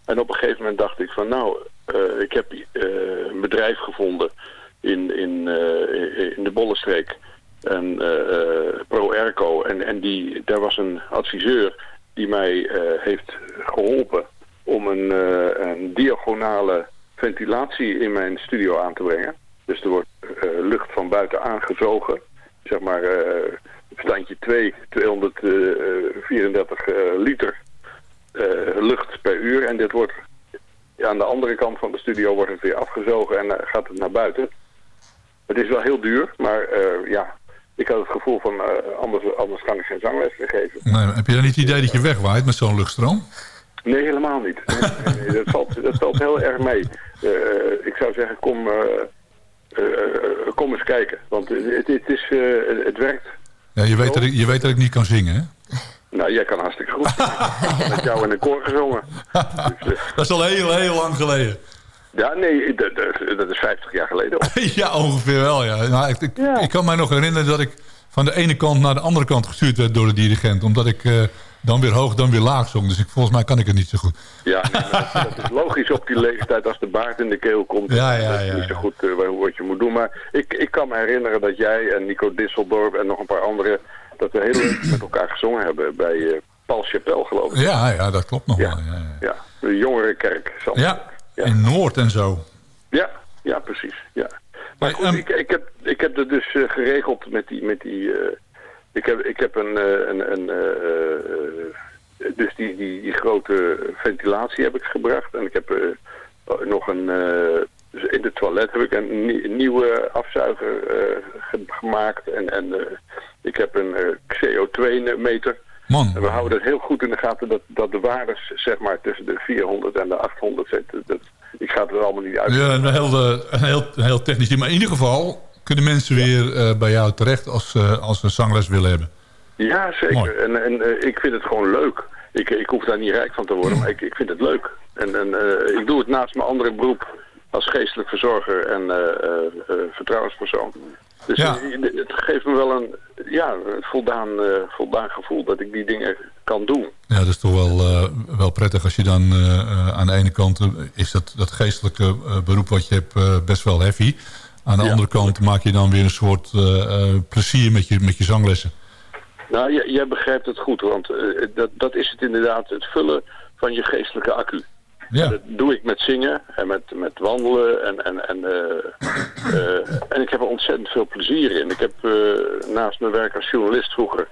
En op een gegeven moment dacht ik van nou, ik heb een bedrijf gevonden in, in, in de Bollenstreek. En Pro Erco. En, en die, daar was een adviseur die mij eh, heeft geholpen om een, eh, een diagonale ventilatie in mijn studio aan te brengen. Dus er wordt eh, lucht van buiten aangezogen. Zeg maar eh, standje 2, 234 eh, liter lucht per uur. En dit wordt ja, aan de andere kant van de studio wordt het weer afgezogen en gaat het naar buiten. Het is wel heel duur, maar ja, ik had het gevoel van anders, anders kan ik geen zangles geven. Nee, heb je dan niet het idee dat je wegwaait met zo'n luchtstroom? Nee, helemaal niet. Nee, dat, valt, dat valt heel erg mee. Eh, ik zou zeggen, kom, eh, eh, kom eens kijken. Want het, het, is, eh, het werkt. Ja, je, weet dat ik, je weet dat ik niet kan zingen, hè? Nou, jij kan hartstikke goed. Met jou in een koor gezongen. Dat is al heel, heel lang geleden. Ja, nee, dat, dat- is 50 jaar geleden. ja, ongeveer wel, ja. Nou, ik, ik, ik kan mij nog herinneren dat ik van de ene kant naar de andere kant gestuurd werd door de dirigent. Omdat ik eh, dan weer hoog, dan weer laag zong. Dus ik, volgens mij kan ik het niet zo goed. Ja, nee, dat, dat is logisch op die leeftijd als de baard in de keel komt. Ja, ja, dat je ja, niet zo goed wa- wat je moet doen. Maar ik, ik kan me herinneren dat jij en Nico Disseldorp en nog een paar anderen... dat we heel leuk met elkaar gezongen hebben bij eh, Paul Chapelle, geloof ik. Ja, ja, dat klopt nog wel. Ja, de jongerenkerk. Ja, in Noord en zo. Ja, ja, precies. Ja. Maar goed, ehm, ik, ik, heb, ik heb het dus eh, geregeld met die... Met die ik, heb, ik heb een... eh, een, een eh, eh, dus die, die, die grote ventilatie heb ik gebracht. En ik heb eh, nog een... eh, dus in de toilet heb ik een, nie- nieuwe afzuiger ge- gemaakt. En, en ik heb een eh, CO2-meter. Man. En we houden het heel goed in de gaten dat, dat de waardes zeg maar tussen de 400 en de 800 zitten. Dat, ik ga het er allemaal niet uit. Ja, een heel, een heel, een heel technisch ding. Maar in ieder geval kunnen mensen weer eh, bij jou terecht als, eh, als ze zangles willen hebben. Ja, zeker. Mooi. En, en eh, ik vind het gewoon leuk. Ik, ik hoef daar niet rijk van te worden, maar ik, ik vind het leuk. En, en ik doe het naast mijn andere beroep als geestelijk verzorger en vertrouwenspersoon. Dus Ja. het geeft me wel een, ja, een voldaan, voldaan gevoel dat ik die dingen kan doen. Ja, dat is toch wel, wel prettig als je dan aan de ene kant... is dat, dat geestelijke beroep wat je hebt best wel heavy. Aan de andere kant maak je dan weer een soort eh, eh, plezier met je, met je zanglessen. Nou, jij, begrijpt het goed, want eh, dat, dat is het inderdaad, het vullen van je geestelijke accu. Ja. Dat doe ik met zingen en met, met wandelen en, en, en, en ik heb er ontzettend veel plezier in. Ik heb naast mijn werk als journalist vroeger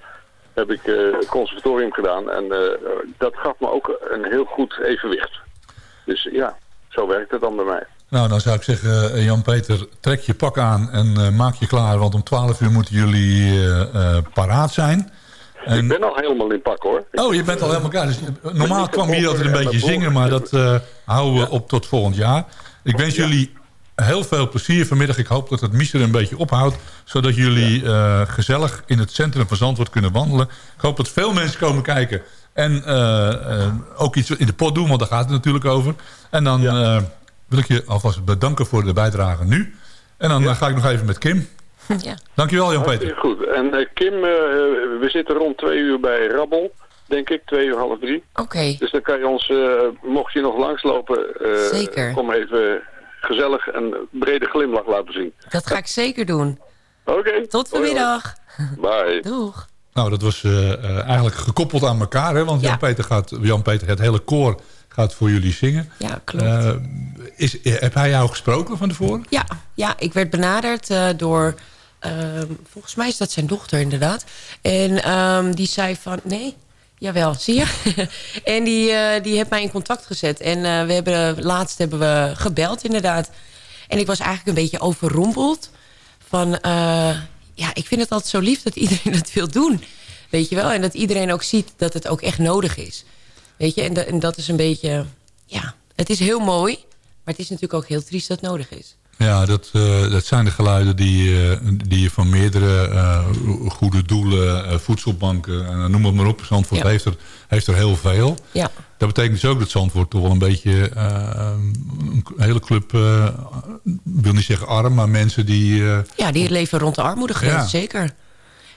heb ik conservatorium gedaan en dat gaf me ook een heel goed evenwicht. Dus ja, zo werkt het dan bij mij. Nou, dan zou ik zeggen, eh, Jan-Peter, trek je pak aan en eh, maak je klaar. Want om 12 uur moeten jullie eh, paraat zijn. Ik ben al helemaal in pak hoor. Oh, je bent al helemaal klaar. Dus, normaal kwam hier altijd een beetje zingen, maar dat houden we op tot volgend jaar. Ik wens jullie heel veel plezier vanmiddag. Ik hoop dat het mister een beetje ophoudt, zodat jullie gezellig in het centrum van Zandvoort kunnen wandelen. Ik hoop dat veel mensen komen kijken en ook iets in de pot doen, want daar gaat het natuurlijk over. En dan wil ik je alvast bedanken voor de bijdrage nu. En dan eh, ga ik nog even met Kim. Ja. Dankjewel Jan-Peter. Goed. En eh, Kim, eh, we zitten rond twee uur bij Rabbel, denk ik, twee uur half drie. Oké. Dus dan kan je ons, eh, mocht je nog langslopen, eh, Zeker. kom even gezellig een brede glimlach laten zien. Dat ga ik zeker doen. Oké. Tot vanmiddag. Bye. Doeg. Nou, dat was eigenlijk gekoppeld aan elkaar. Hè? Want Jan-Peter gaat, Jan-Peter, het hele koor gaat voor jullie zingen. Ja, klopt. Eh, is, heb hij jou gesproken van tevoren? Ja, ja ik werd benaderd eh, door... ehm, volgens mij is dat zijn dochter inderdaad. En ehm, die zei van... Nee, jawel, zie je? en die, eh, die heeft mij in contact gezet. En eh, we hebben, laatst hebben we gebeld inderdaad. En ik was eigenlijk een beetje overrompeld. Van, eh, ja, ik vind het altijd zo lief dat iedereen dat wil doen. Weet je wel? En dat iedereen ook ziet dat het ook echt nodig is. Weet je? En, da- en dat is een beetje... Ja, het is heel mooi. Maar het is natuurlijk ook heel triest dat het nodig is. Ja, dat, eh, dat zijn de geluiden die, eh, die je van meerdere eh, goede doelen, voedselbanken, en noem het maar op. Zandvoort Ja. heeft, er, heeft er heel veel. Ja. Dat betekent dus ook dat Zandvoort toch wel een beetje een hele club, ik wil niet zeggen arm, maar mensen die... Ja, die leven rond de armoedegrens, Ja. zeker.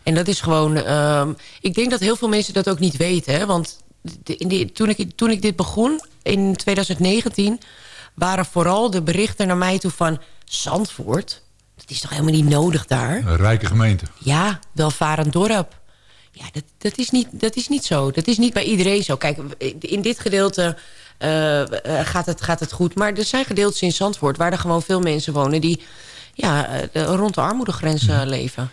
En dat is gewoon... ehm, ik denk dat heel veel mensen dat ook niet weten. Hè? Want in die, toen, ik, toen ik dit begon, in 2019... waren vooral de berichten naar mij toe van... Zandvoort, dat is toch helemaal niet nodig daar? een rijke gemeente. Ja, welvarend dorp. ja, dat, dat, is niet, dat is niet zo. Dat is niet bij iedereen zo. Kijk, in dit gedeelte uh, gaat, het, gaat het goed. Maar er zijn gedeeltes in Zandvoort... waar er gewoon veel mensen wonen... die ja, rond de armoedegrens leven.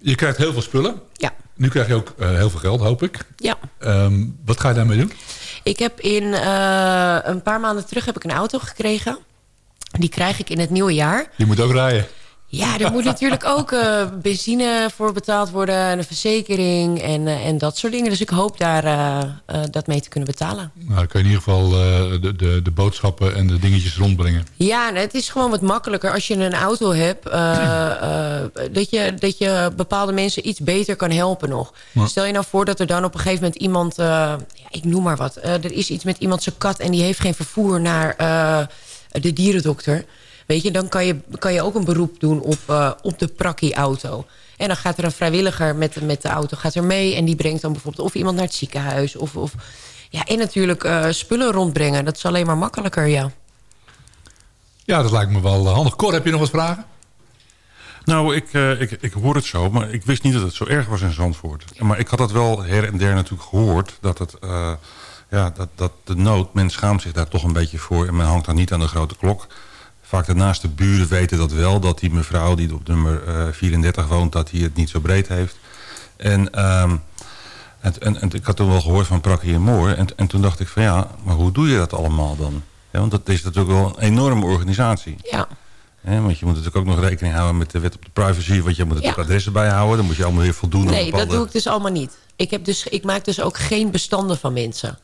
Je krijgt heel veel spullen. Ja. Nu krijg je ook heel veel geld, hoop ik. Ja. Um, wat ga je daarmee doen? Ik heb in een paar maanden terug heb ik een auto gekregen. Die krijg ik in het nieuwe jaar. Je moet ook rijden. Ja, er moet natuurlijk ook uh, benzine voor betaald worden... en een verzekering en, uh, en dat soort dingen. Dus ik hoop daar uh, dat mee te kunnen betalen. Nou, dan kan je in ieder geval de, de, de, boodschappen en de dingetjes rondbrengen. Ja, het is gewoon wat makkelijker als je een auto hebt... dat, je, dat je bepaalde mensen iets beter kan helpen nog. Stel je nou voor dat er dan op een gegeven moment iemand... ja, ik noem maar wat. er is iets met iemand zijn kat en die heeft geen vervoer naar de dierendokter... Weet je, dan kan je, kan je ook een beroep doen op, uh, op de prakkie-auto. En dan gaat er een vrijwilliger met, met de auto gaat er mee... en die brengt dan bijvoorbeeld of iemand naar het ziekenhuis... of, of ja, en natuurlijk uh, spullen rondbrengen. Dat is alleen maar makkelijker, ja. Ja, dat lijkt me wel eh, handig. Cor, heb je nog wat vragen? Nou, ik, uh, ik, ik hoor het zo, maar ik wist niet dat het zo erg was in Zandvoort. Maar ik had het wel her en der natuurlijk gehoord... dat, het, uh, ja, dat, dat de nood, men schaamt zich daar toch een beetje voor... en men hangt dan niet aan de grote klok vaak de naaste buren weten dat wel. Dat die mevrouw die op nummer uh, eh, 34 woont, dat hij het niet zo breed heeft. En, um, en, en, en, ik had toen wel gehoord van Prakkie en Moor. En, en toen dacht ik van ja, maar hoe doe je dat allemaal dan? Ja, want dat is natuurlijk wel een enorme organisatie. Ja. want je moet natuurlijk ook nog rekening houden met de wet op de privacy. Want je moet natuurlijk ja. adressen bijhouden. Dan moet je allemaal weer voldoen Nee, bepaalde... dat doe ik dus allemaal niet. Ik, heb dus, ik maak dus ook geen bestanden van mensen.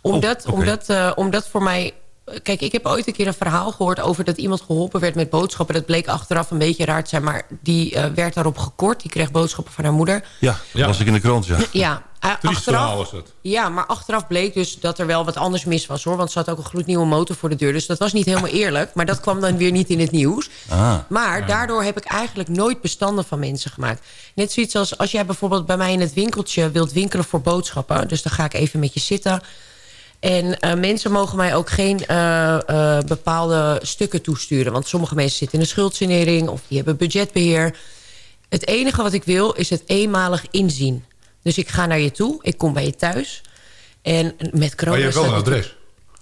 Omdat, oh, okay. omdat, uh, omdat voor mij Kijk, ik heb ooit een keer een verhaal gehoord over dat iemand geholpen werd met boodschappen. Dat bleek achteraf een beetje raar te zijn, maar die uh, werd daarop gekort. Die kreeg boodschappen van haar moeder. Ja, dat was ik in de krant, ja. Ja, uh, achteraf, was het. Ja, maar achteraf bleek dus dat er wel wat anders mis was, hoor. Want ze had ook een gloednieuwe motor voor de deur. Dus dat was niet helemaal eerlijk. Maar dat kwam dan weer niet in het nieuws. Ah, maar ja. daardoor heb ik eigenlijk nooit bestanden van mensen gemaakt. Net zoiets als als jij bijvoorbeeld bij mij in het winkeltje wilt winkelen voor boodschappen. Dus dan ga ik even met je zitten en uh, mensen mogen mij ook geen uh, uh, bepaalde stukken toesturen. Want sommige mensen zitten in een schuldsanering... of die hebben budgetbeheer. Het enige wat ik wil is het eenmalig inzien. Dus ik ga naar je toe, ik kom bij je thuis. En met corona... Maar je hebt wel een adres?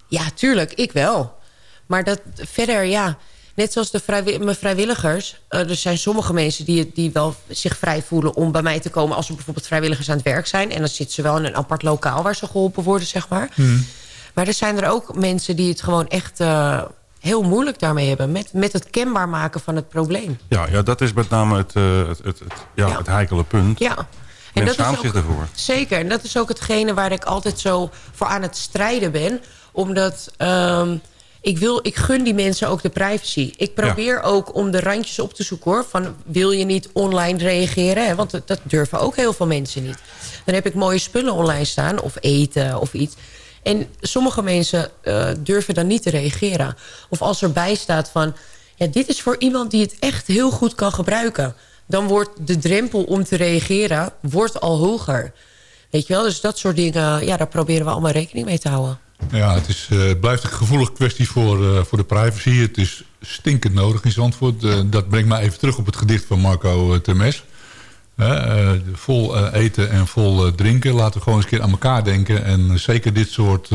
Ja, tuurlijk, ik wel. Maar dat verder, ja... Net zoals de vrijwi mijn vrijwilligers. Uh, er zijn sommige mensen die, die wel zich vrij voelen om bij mij te komen... als er bijvoorbeeld vrijwilligers aan het werk zijn. En dan zitten ze wel in een apart lokaal waar ze geholpen worden, zeg maar. Hmm. Maar er zijn er ook mensen die het gewoon echt... Uh, heel moeilijk daarmee hebben. Met, met het kenbaar maken van het probleem. Ja, ja dat is met name het, uh, het, het, het, ja, ja. het heikele punt. Ja. En dat schaamt zich ervoor. Zeker. En dat is ook hetgene waar ik altijd zo voor aan het strijden ben. Omdat... Um, ik, wil, ik gun die mensen ook de privacy. Ik probeer ja. ook om de randjes op te zoeken hoor. Van wil je niet online reageren? Hè? Want dat, dat durven ook heel veel mensen niet. Dan heb ik mooie spullen online staan. Of eten of iets. En sommige mensen uh, durven dan niet te reageren. Of als erbij staat van... Ja, dit is voor iemand die het echt heel goed kan gebruiken. Dan wordt de drempel om te reageren wordt al hoger. Weet je wel? Dus dat soort dingen, ja, daar proberen we allemaal rekening mee te houden. Ja, het, is, uh, blijft een gevoelige kwestie voor, uh, voor de privacy. Het is stinkend nodig in Zandvoort. Uh, dat brengt mij even terug op het gedicht van Marco Temes. vol eten en vol drinken. Laten we gewoon eens een keer aan elkaar denken. En zeker dit soort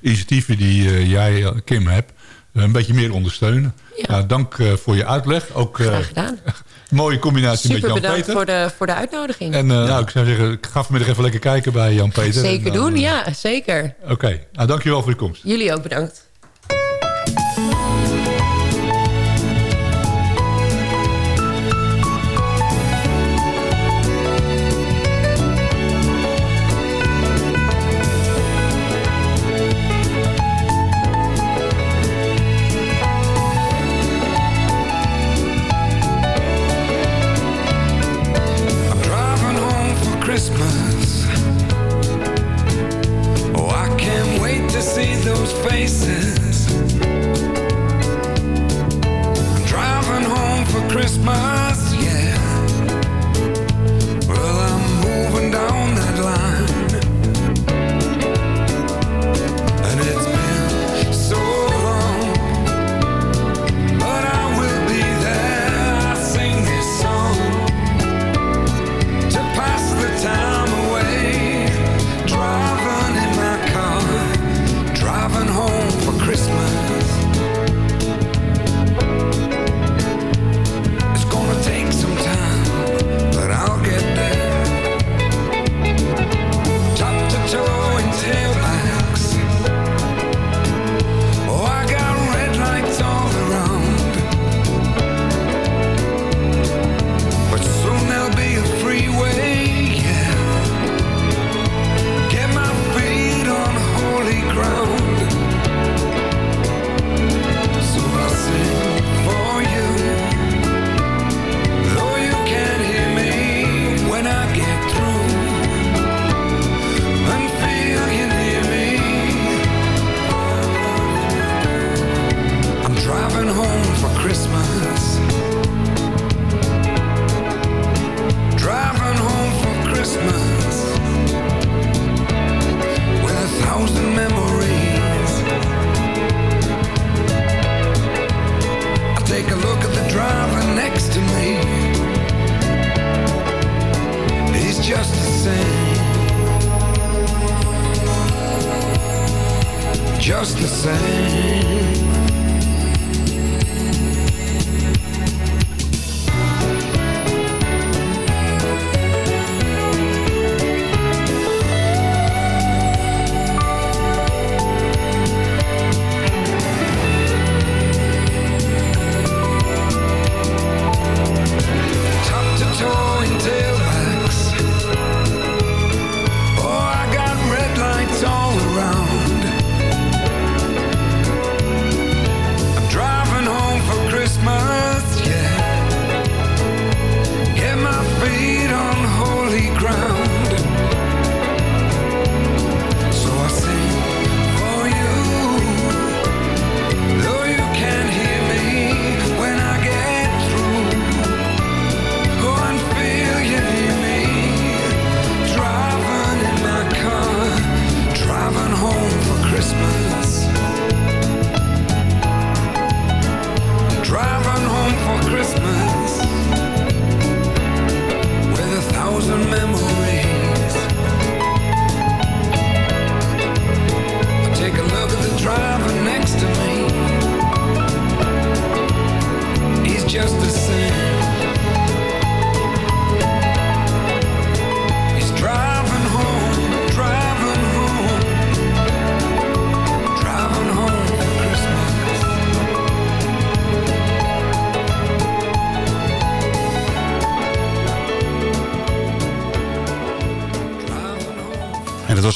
initiatieven die jij, Kim, hebt... een beetje meer ondersteunen. Ja. Nou, dank voor je uitleg. Ook, Graag gedaan. Mooie combinatie Super met Jan-Peter. bedankt voor de, voor de uitnodiging. En uh, ja. nou, ik zou zeggen, ik ga vanmiddag even lekker kijken bij Jan-Peter. Zeker dan, doen, ja, zeker. Oké, okay. nou, dankjewel voor je komst. Jullie ook bedankt.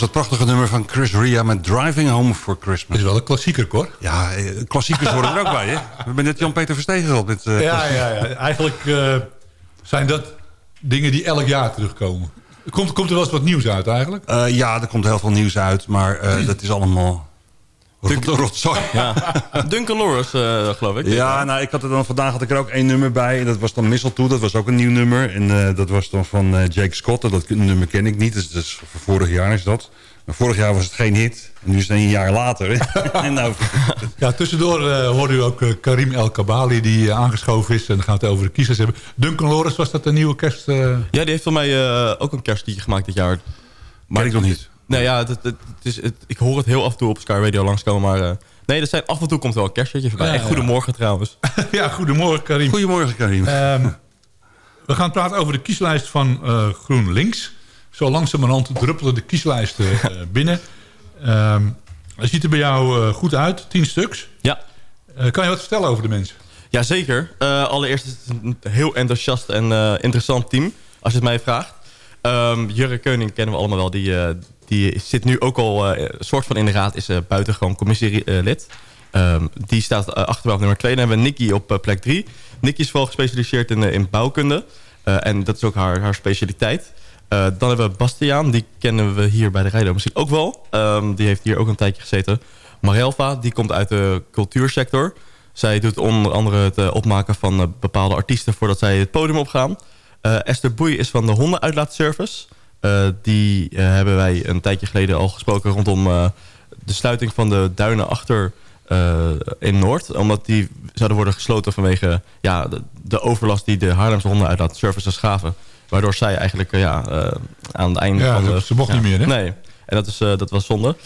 Dat prachtige nummer van Chris Ria met Driving Home for Christmas. is wel een klassieker, Cor. Ja, eh, klassiekers horen er ook bij, hè? We hebben net Jan-Peter Verstegen gehad met eh, ja, ja, ja, eigenlijk eh, zijn dat dingen die elk jaar terugkomen. Komt, komt er wel eens wat nieuws uit eigenlijk? Ja, er komt heel veel nieuws uit, maar dat is allemaal rot, rotzooi. Ja. Duncan Lawrence, eh, geloof ik. Ja, nou, ik had er dan, vandaag had ik er ook één nummer bij. En dat was dan Mistletoe, dat was ook een nieuw nummer. En eh, dat was dan van eh, Jake Scott. Dat nummer ken ik niet, dus, dus voor vorig jaar is dat. Maar vorig jaar was het geen hit. En nu is het een jaar later. en nou, Ja, tussendoor eh hoorde u ook Karim El Kabali die aangeschoven is. En dan gaan we het over de kiezers hebben. Duncan Lawrence, was dat een nieuwe kerst? eh? Ja, die heeft voor mij eh, ook een kerstliedje gemaakt dit jaar. Maar ik nog niet. Nee, ja, het, het, het is, het, ik hoor het heel af en toe op Sky Radio langskomen, maar... eh, nee, er zijn, af en toe komt wel een kerstliedje voorbij. Ja, en ja. goedemorgen trouwens. ja, goedemorgen Karim. Goedemorgen Karim. Ehm, we gaan praten over de kieslijst van eh, GroenLinks. Zo langzamerhand druppelen de kieslijsten eh, binnen. Ehm het ziet er bij jou eh, goed uit, tien stuks. Ja. Eh, kan je wat vertellen over de mensen? Jazeker. Uh, allereerst is het een heel enthousiast en eh, interessant team, als je het mij vraagt. Um, Jurre Keuning kennen we allemaal wel. Die, eh, die zit nu ook al eh, een soort van in de raad, is uh, buitengewoon commissielid. Um, die staat uh, achter op nummer 2. Dan hebben we Nicky op uh, plek 3. Nicky is vooral gespecialiseerd in, in bouwkunde. Uh, en dat is ook haar, haar specialiteit. Uh, dan hebben we Bastiaan. Die kennen we hier bij de Rijdo misschien ook wel. Um, die heeft hier ook een tijdje gezeten. Marelva, die komt uit de cultuursector. Zij doet onder andere het uh, opmaken van uh, bepaalde artiesten... voordat zij het podium opgaan. Esther Boei is van de hondenuitlaatservice. Die hebben wij een tijdje geleden al gesproken... rondom de sluiting van de duinen achter uh, in Noord. Omdat die zouden worden gesloten vanwege ja, de, de overlast die de Haarlemse honden uit dat services gaven. Waardoor zij eigenlijk uh, ja, uh, aan het einde ja, van de... ze mocht ja, niet meer, hè? Nee, en dat, is, dat was zonde.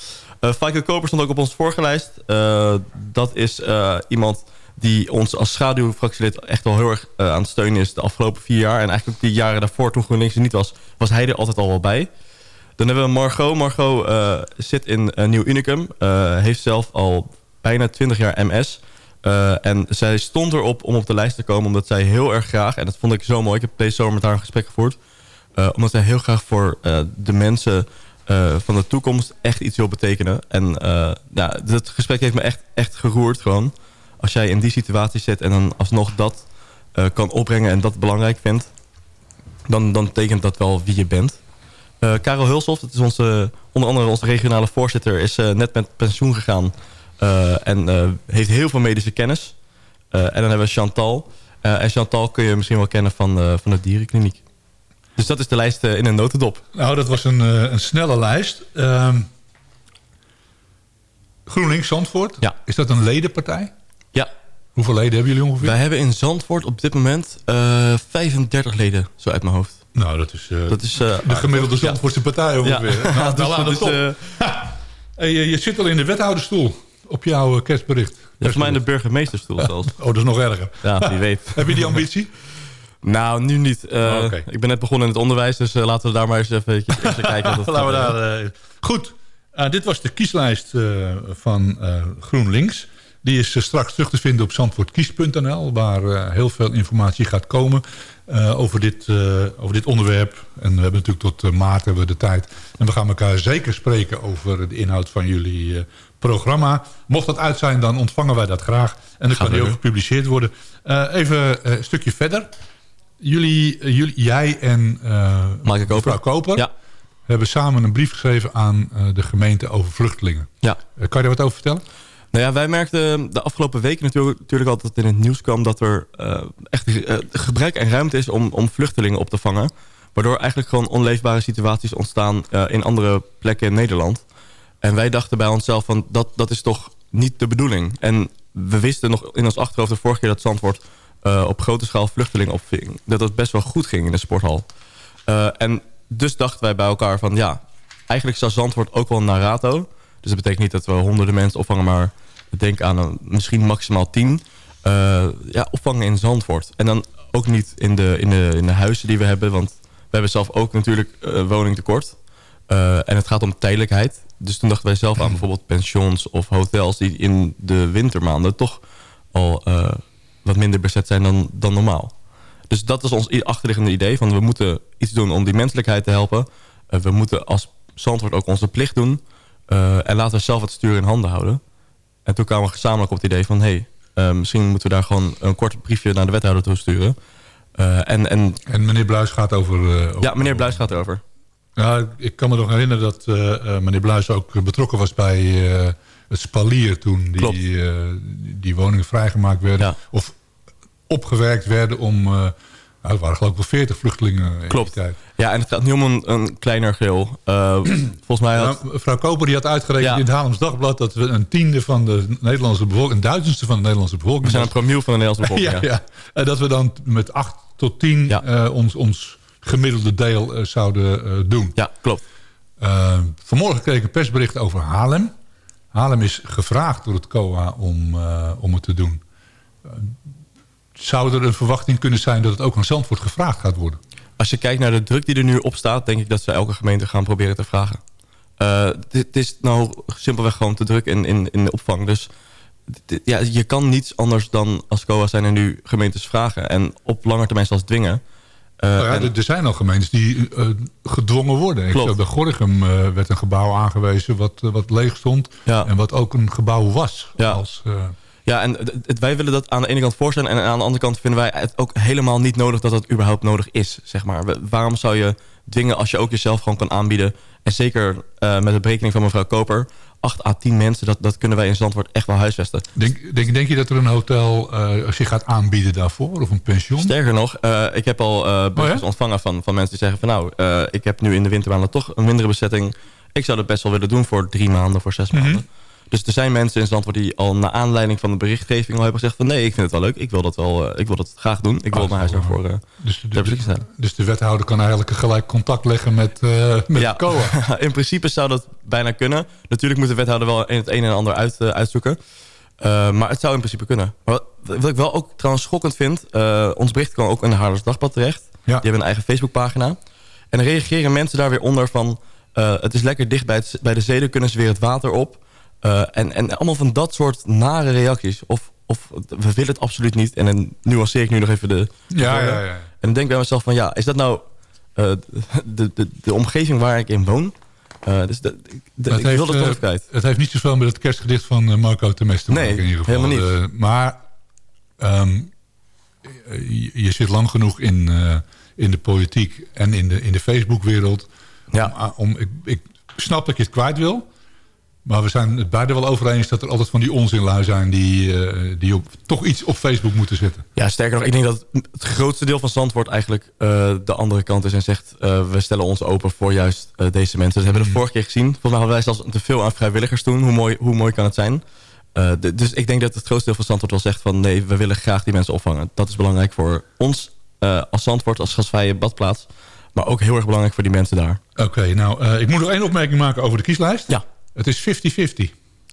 Uh, Koper stond ook op onze voorgelijst. dat is iemand die ons als schaduwfractielid echt wel heel erg aan het steunen is de afgelopen vier jaar. En eigenlijk die jaren daarvoor, toen GroenLinks er niet was, was hij er altijd al wel bij. Dan hebben we Margot. Margot zit in Nieuw Unicum. heeft zelf al bijna 20 jaar MS. En zij stond erop om op de lijst te komen... omdat zij heel erg graag... en dat vond ik zo mooi... ik heb deze zomer met haar een gesprek gevoerd... Omdat zij heel graag voor de mensen van de toekomst... echt iets wil betekenen. En ja, dat gesprek heeft me echt, echt geroerd gewoon. Als jij in die situatie zit... en dan alsnog dat kan opbrengen en dat belangrijk vindt... dan, dan betekent dat wel wie je bent. Karel Hulshoff, dat is onze, onder andere onze regionale voorzitter... is net met pensioen gegaan... En heeft heel veel medische kennis. Eh, en dan hebben we Chantal. Eh, en Chantal kun je misschien wel kennen van, eh, van de dierenkliniek. Dus dat is de lijst eh, in een notendop. Nou, dat was een, eh, een snelle lijst. Ehm, GroenLinks Zandvoort. Ja. Is dat een ledenpartij? Ja. Hoeveel leden hebben jullie ongeveer? Wij hebben in Zandvoort op dit moment eh 35 leden, zo uit mijn hoofd. Nou, dat is, eh, dat is eh, de gemiddelde Zandvoortse partij ongeveer. Ja. Nou, Dus de dat is, eh, Hey, je, je zit al in de wethouderstoel op jouw eh, kerstbericht. Volgens mij in de burgemeesterstoel zelfs. Oh, dat is nog erger. Ja, wie weet. Heb je die ambitie? Nou, nu niet. Eh, Oh. Ik ben net begonnen in het onderwijs, dus eh, laten we daar maar eens even, even kijken. Wat dat Laten we daar, eh, goed, Eh, dit was de kieslijst eh, van eh, GroenLinks. Die is eh, straks terug te vinden op zandvoortkies.nl... waar eh, heel veel informatie gaat komen eh, over, dit, over dit onderwerp. En we hebben natuurlijk tot maart hebben we de tijd. En we gaan elkaar zeker spreken over de inhoud van jullie programma. Mocht dat uit zijn, dan ontvangen wij dat graag. En dan Gaan kan die ook gepubliceerd worden. Even een stukje verder. Jullie, jullie, jij en mevrouw Koper... Ja. hebben samen een brief geschreven aan de gemeente over vluchtelingen. Ja. Kan je daar wat over vertellen? Nou ja, wij merkten de afgelopen weken natuurlijk, natuurlijk altijd in het nieuws kwam... dat er eh, echt eh, gebruik en ruimte is om, om vluchtelingen op te vangen. Waardoor eigenlijk gewoon onleefbare situaties ontstaan eh, in andere plekken in Nederland. En wij dachten bij onszelf van dat, dat is toch niet de bedoeling. En we wisten nog in ons achterhoofd de vorige keer dat Zandvoort op grote schaal vluchtelingen opving. Dat het best wel goed ging in de sporthal. En dus dachten wij bij elkaar van ja, eigenlijk zou Zandvoort ook wel een Narato. Dus dat betekent niet dat we honderden mensen opvangen, maar denk aan een, misschien maximaal tien. eh, ja, opvangen in Zandvoort. En dan ook niet in de, in, de, in de huizen die we hebben, want we hebben zelf ook natuurlijk eh, woningtekort. Eh, en het gaat om tijdelijkheid. Dus toen dachten wij zelf aan bijvoorbeeld pensions of hotels... die in de wintermaanden toch al wat minder bezet zijn dan, dan normaal. Dus dat is ons achterliggende idee. Van we moeten iets doen om die menselijkheid te helpen. We moeten als Zandvoort ook onze plicht doen. Eh, en laten we zelf het stuur in handen houden. En toen kwamen we gezamenlijk op het idee van... hey, eh, misschien moeten we daar gewoon een kort briefje naar de wethouder toe sturen. Eh, en, en, en meneer Bluis gaat over... over- Ja, meneer Bluis gaat erover. Ja, ik kan me nog herinneren dat meneer Bluis ook betrokken was bij het spalier... toen die, eh, die woningen vrijgemaakt werden. Of opgewerkt werden om... nou, er waren geloof ik wel 40 vluchtelingen in Klopt. die tijd. Ja, en het gaat niet om een, een kleiner geel. Eh, volgens mij had... Nou, mevrouw Koper die had uitgerekend in het Haarlems Dagblad... dat we een tiende van de Nederlandse bevolking... een duizendste van de Nederlandse bevolking... We zijn een promiel van de Nederlandse bevolking, ja, ja. En dat we dan met 8 tot 10 eh, ons, ons gemiddelde deel eh, zouden doen. Ja, klopt. Vanmorgen kreeg ik een persbericht over Haarlem. Haarlem is gevraagd door het COA om, om het te doen. Zou er een verwachting kunnen zijn dat het ook aan Zandvoort gevraagd gaat worden? Als je kijkt naar de druk die er nu op staat... denk ik dat ze elke gemeente gaan proberen te vragen. Eh, Het het is nou simpelweg gewoon te druk in, in, in de opvang. Dus ja, je kan niets anders dan als COA zijn er nu gemeentes vragen. En op lange termijn zelfs dwingen. Eh, Nou ja, en- er, zijn al gemeentes die eh, gedwongen worden. Ik Klopt. zag bij Gorinchem eh, werd een gebouw aangewezen wat, eh, wat leeg stond. En wat ook een gebouw was. Ja. Als, eh, Ja, en wij willen dat aan de ene kant voorstellen... en aan de andere kant vinden wij het ook helemaal niet nodig... dat dat überhaupt nodig is, zeg maar. Waarom zou je dwingen als je ook jezelf gewoon kan aanbieden? En zeker eh, met de berekening van mevrouw Koper... 8 à 10 mensen, dat, dat kunnen wij in Zandvoort echt wel huisvesten. denk, denk, denk je dat er een hotel eh, zich gaat aanbieden daarvoor? Of een pension? Sterker nog, eh, ik heb al eh berichtjes ontvangen van, van mensen die zeggen van... nou, ik heb nu in de wintermaanden toch een mindere bezetting. Ik zou dat best wel willen doen voor drie maanden, voor zes maanden. Dus er zijn mensen in Zandvoort die al naar aanleiding van de berichtgeving al hebben gezegd van... nee, ik vind het wel leuk, ik wil dat, wel, eh, ik wil dat graag doen. Ik wil mijn huis daarvoor eh Dus, ter stellen. dus de wethouder kan eigenlijk gelijk contact leggen met, eh met Ja, de COA. in principe zou dat bijna kunnen. Natuurlijk moet de wethouder wel het een en ander uit, uitzoeken. Maar het zou in principe kunnen. Maar wat, wat ik wel ook trouwens schokkend vind... ons bericht kwam ook in de Haarlems Dagblad terecht. Die hebben een eigen Facebookpagina. En dan reageren mensen daar weer onder van... het is lekker dicht bij, het, bij de zeden, kunnen ze weer het water op. Eh, en, en allemaal van dat soort nare reacties. Of, of we willen het absoluut niet. En dan nuanceer ik nu nog even de... Ja, ja, ja. En dan denk ik bij mezelf van... ja, is dat nou eh, de, de, de omgeving waar ik in woon? Eh, dus Het ik wil dat toch kwijt. Het heeft niet zoveel met het kerstgedicht van Marco Temes te maken Nee, in ieder geval. helemaal niet. Maar ehm, je, je zit lang genoeg in, in de politiek en in de, in de Facebookwereld. Ja. Om, om, ik, ik snap dat je het kwijt wil. Maar we zijn het beide wel over eens dat er altijd van die onzinlui zijn... die, eh, die op, toch iets op Facebook moeten zetten. Ja, sterker nog, ik denk dat het grootste deel van Zandvoort eigenlijk eh, de andere kant is en zegt... eh, we stellen ons open voor juist deze mensen. Dat hebben we de vorige keer gezien. Volgens mij hadden wij zelfs te veel aan vrijwilligers toen. Hoe mooi, hoe mooi kan het zijn? Dus ik denk dat het grootste deel van Zandvoort wel zegt van... nee, we willen graag die mensen opvangen. Dat is belangrijk voor ons als Zandvoort, als gastvrije badplaats. Maar ook heel erg belangrijk voor die mensen daar. Oké, nou, ik moet nog één opmerking maken over de kieslijst. Ja. Het is 50-50.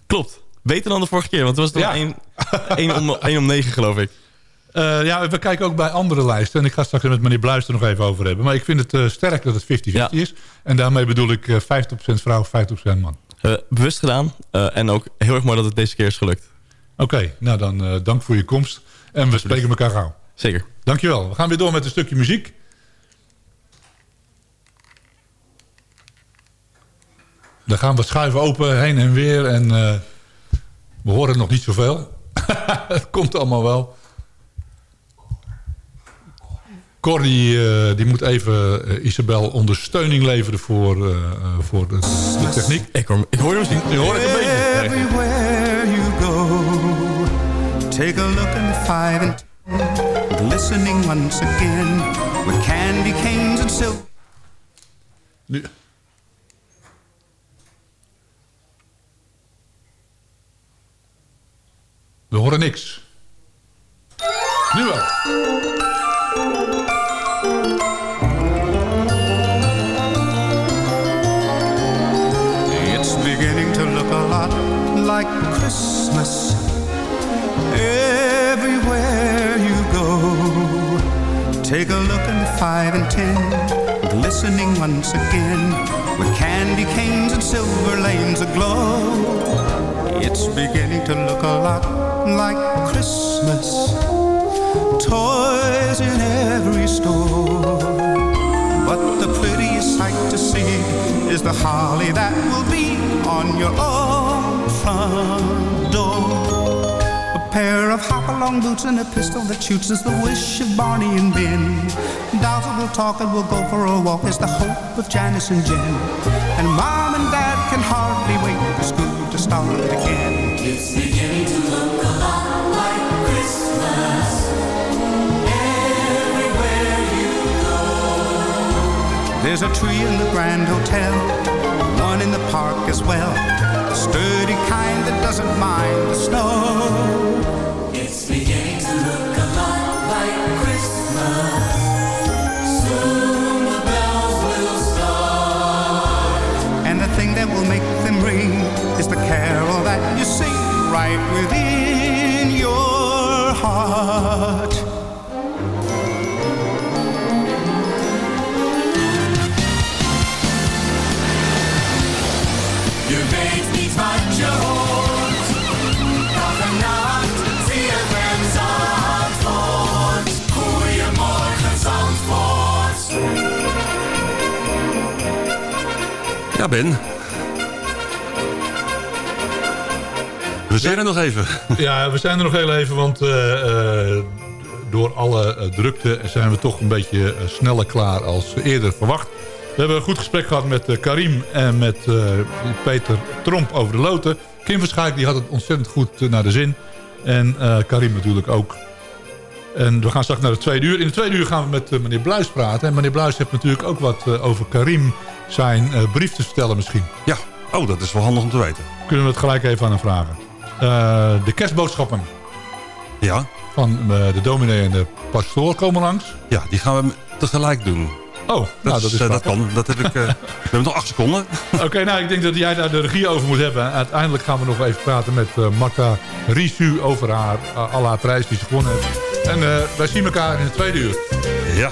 Klopt. Beter dan de vorige keer, want het was Ja. nog één, één, om, één om negen, geloof ik. Eh, ja, we kijken ook bij andere lijsten. En ik ga straks met meneer Bluis er nog even over hebben. Maar ik vind het eh, sterk dat het 50-50 is. En daarmee bedoel ik eh 50% vrouw, 50% man. Bewust gedaan. en ook heel erg mooi dat het deze keer is gelukt. Oké, nou dan dank voor je komst. En we spreken elkaar gauw. Zeker. Dankjewel. We gaan weer door met een stukje muziek. Dan gaan we schuiven open heen en weer. En eh, we horen nog niet zoveel. het komt allemaal wel. Cor die, eh, die moet even eh, Isabel ondersteuning leveren voor, voor de, de techniek. Ik hoor, ik hoor je misschien. Ik hoor het een beetje. Everywhere you go, take a look five and glistening once again with candy canes and silver. Nu. We horen niks. Nu wel. It's beginning to look a lot like Christmas everywhere you go. Take a look at the five and ten, glistening once again with candy canes and silver lanes aglow. It's beginning to look a lot like Christmas. Toys in every store. But the prettiest sight to see is the holly that will be on your own front door. A pair of hop-along boots and a pistol that shoots is the wish of Barney and Ben. That will talk and will go for a walk is the hope of Janice and Jen. And Mom and Dad can hardly It's beginning to look a lot like Christmas everywhere you go. There's a tree in the Grand Hotel, one in the park as well. The sturdy kind that doesn't mind the snow. We zijn er nog even. Ja, we zijn er nog heel even, want eh, eh, door alle eh, drukte zijn we toch een beetje sneller klaar als eerder verwacht. We hebben een goed gesprek gehad met Karim en met Peter Tromp over de loten. Kim Verschaik die had het ontzettend goed naar de zin. En Karim natuurlijk ook. En we gaan straks naar de tweede uur. In de tweede uur gaan we met meneer Bluis praten. En meneer Bluis heeft natuurlijk ook wat over Karim zijn eh, brief te vertellen misschien. Ja, oh, dat is wel handig om te weten. Kunnen we het gelijk even aan hem vragen. Eh, de kerstboodschappen. Ja? Van eh, de dominee en de pastoor komen langs. Ja, die gaan we tegelijk doen. Oh, nou, dat is dat kan. Dat heb ik, we hebben nog acht seconden. Oké, nou, ik denk dat jij daar de regie over moet hebben. Uiteindelijk gaan we nog even praten met Marta Risu over haar, uh, al haar prijs die ze gewonnen heeft. En wij zien elkaar in het tweede uur. Ja.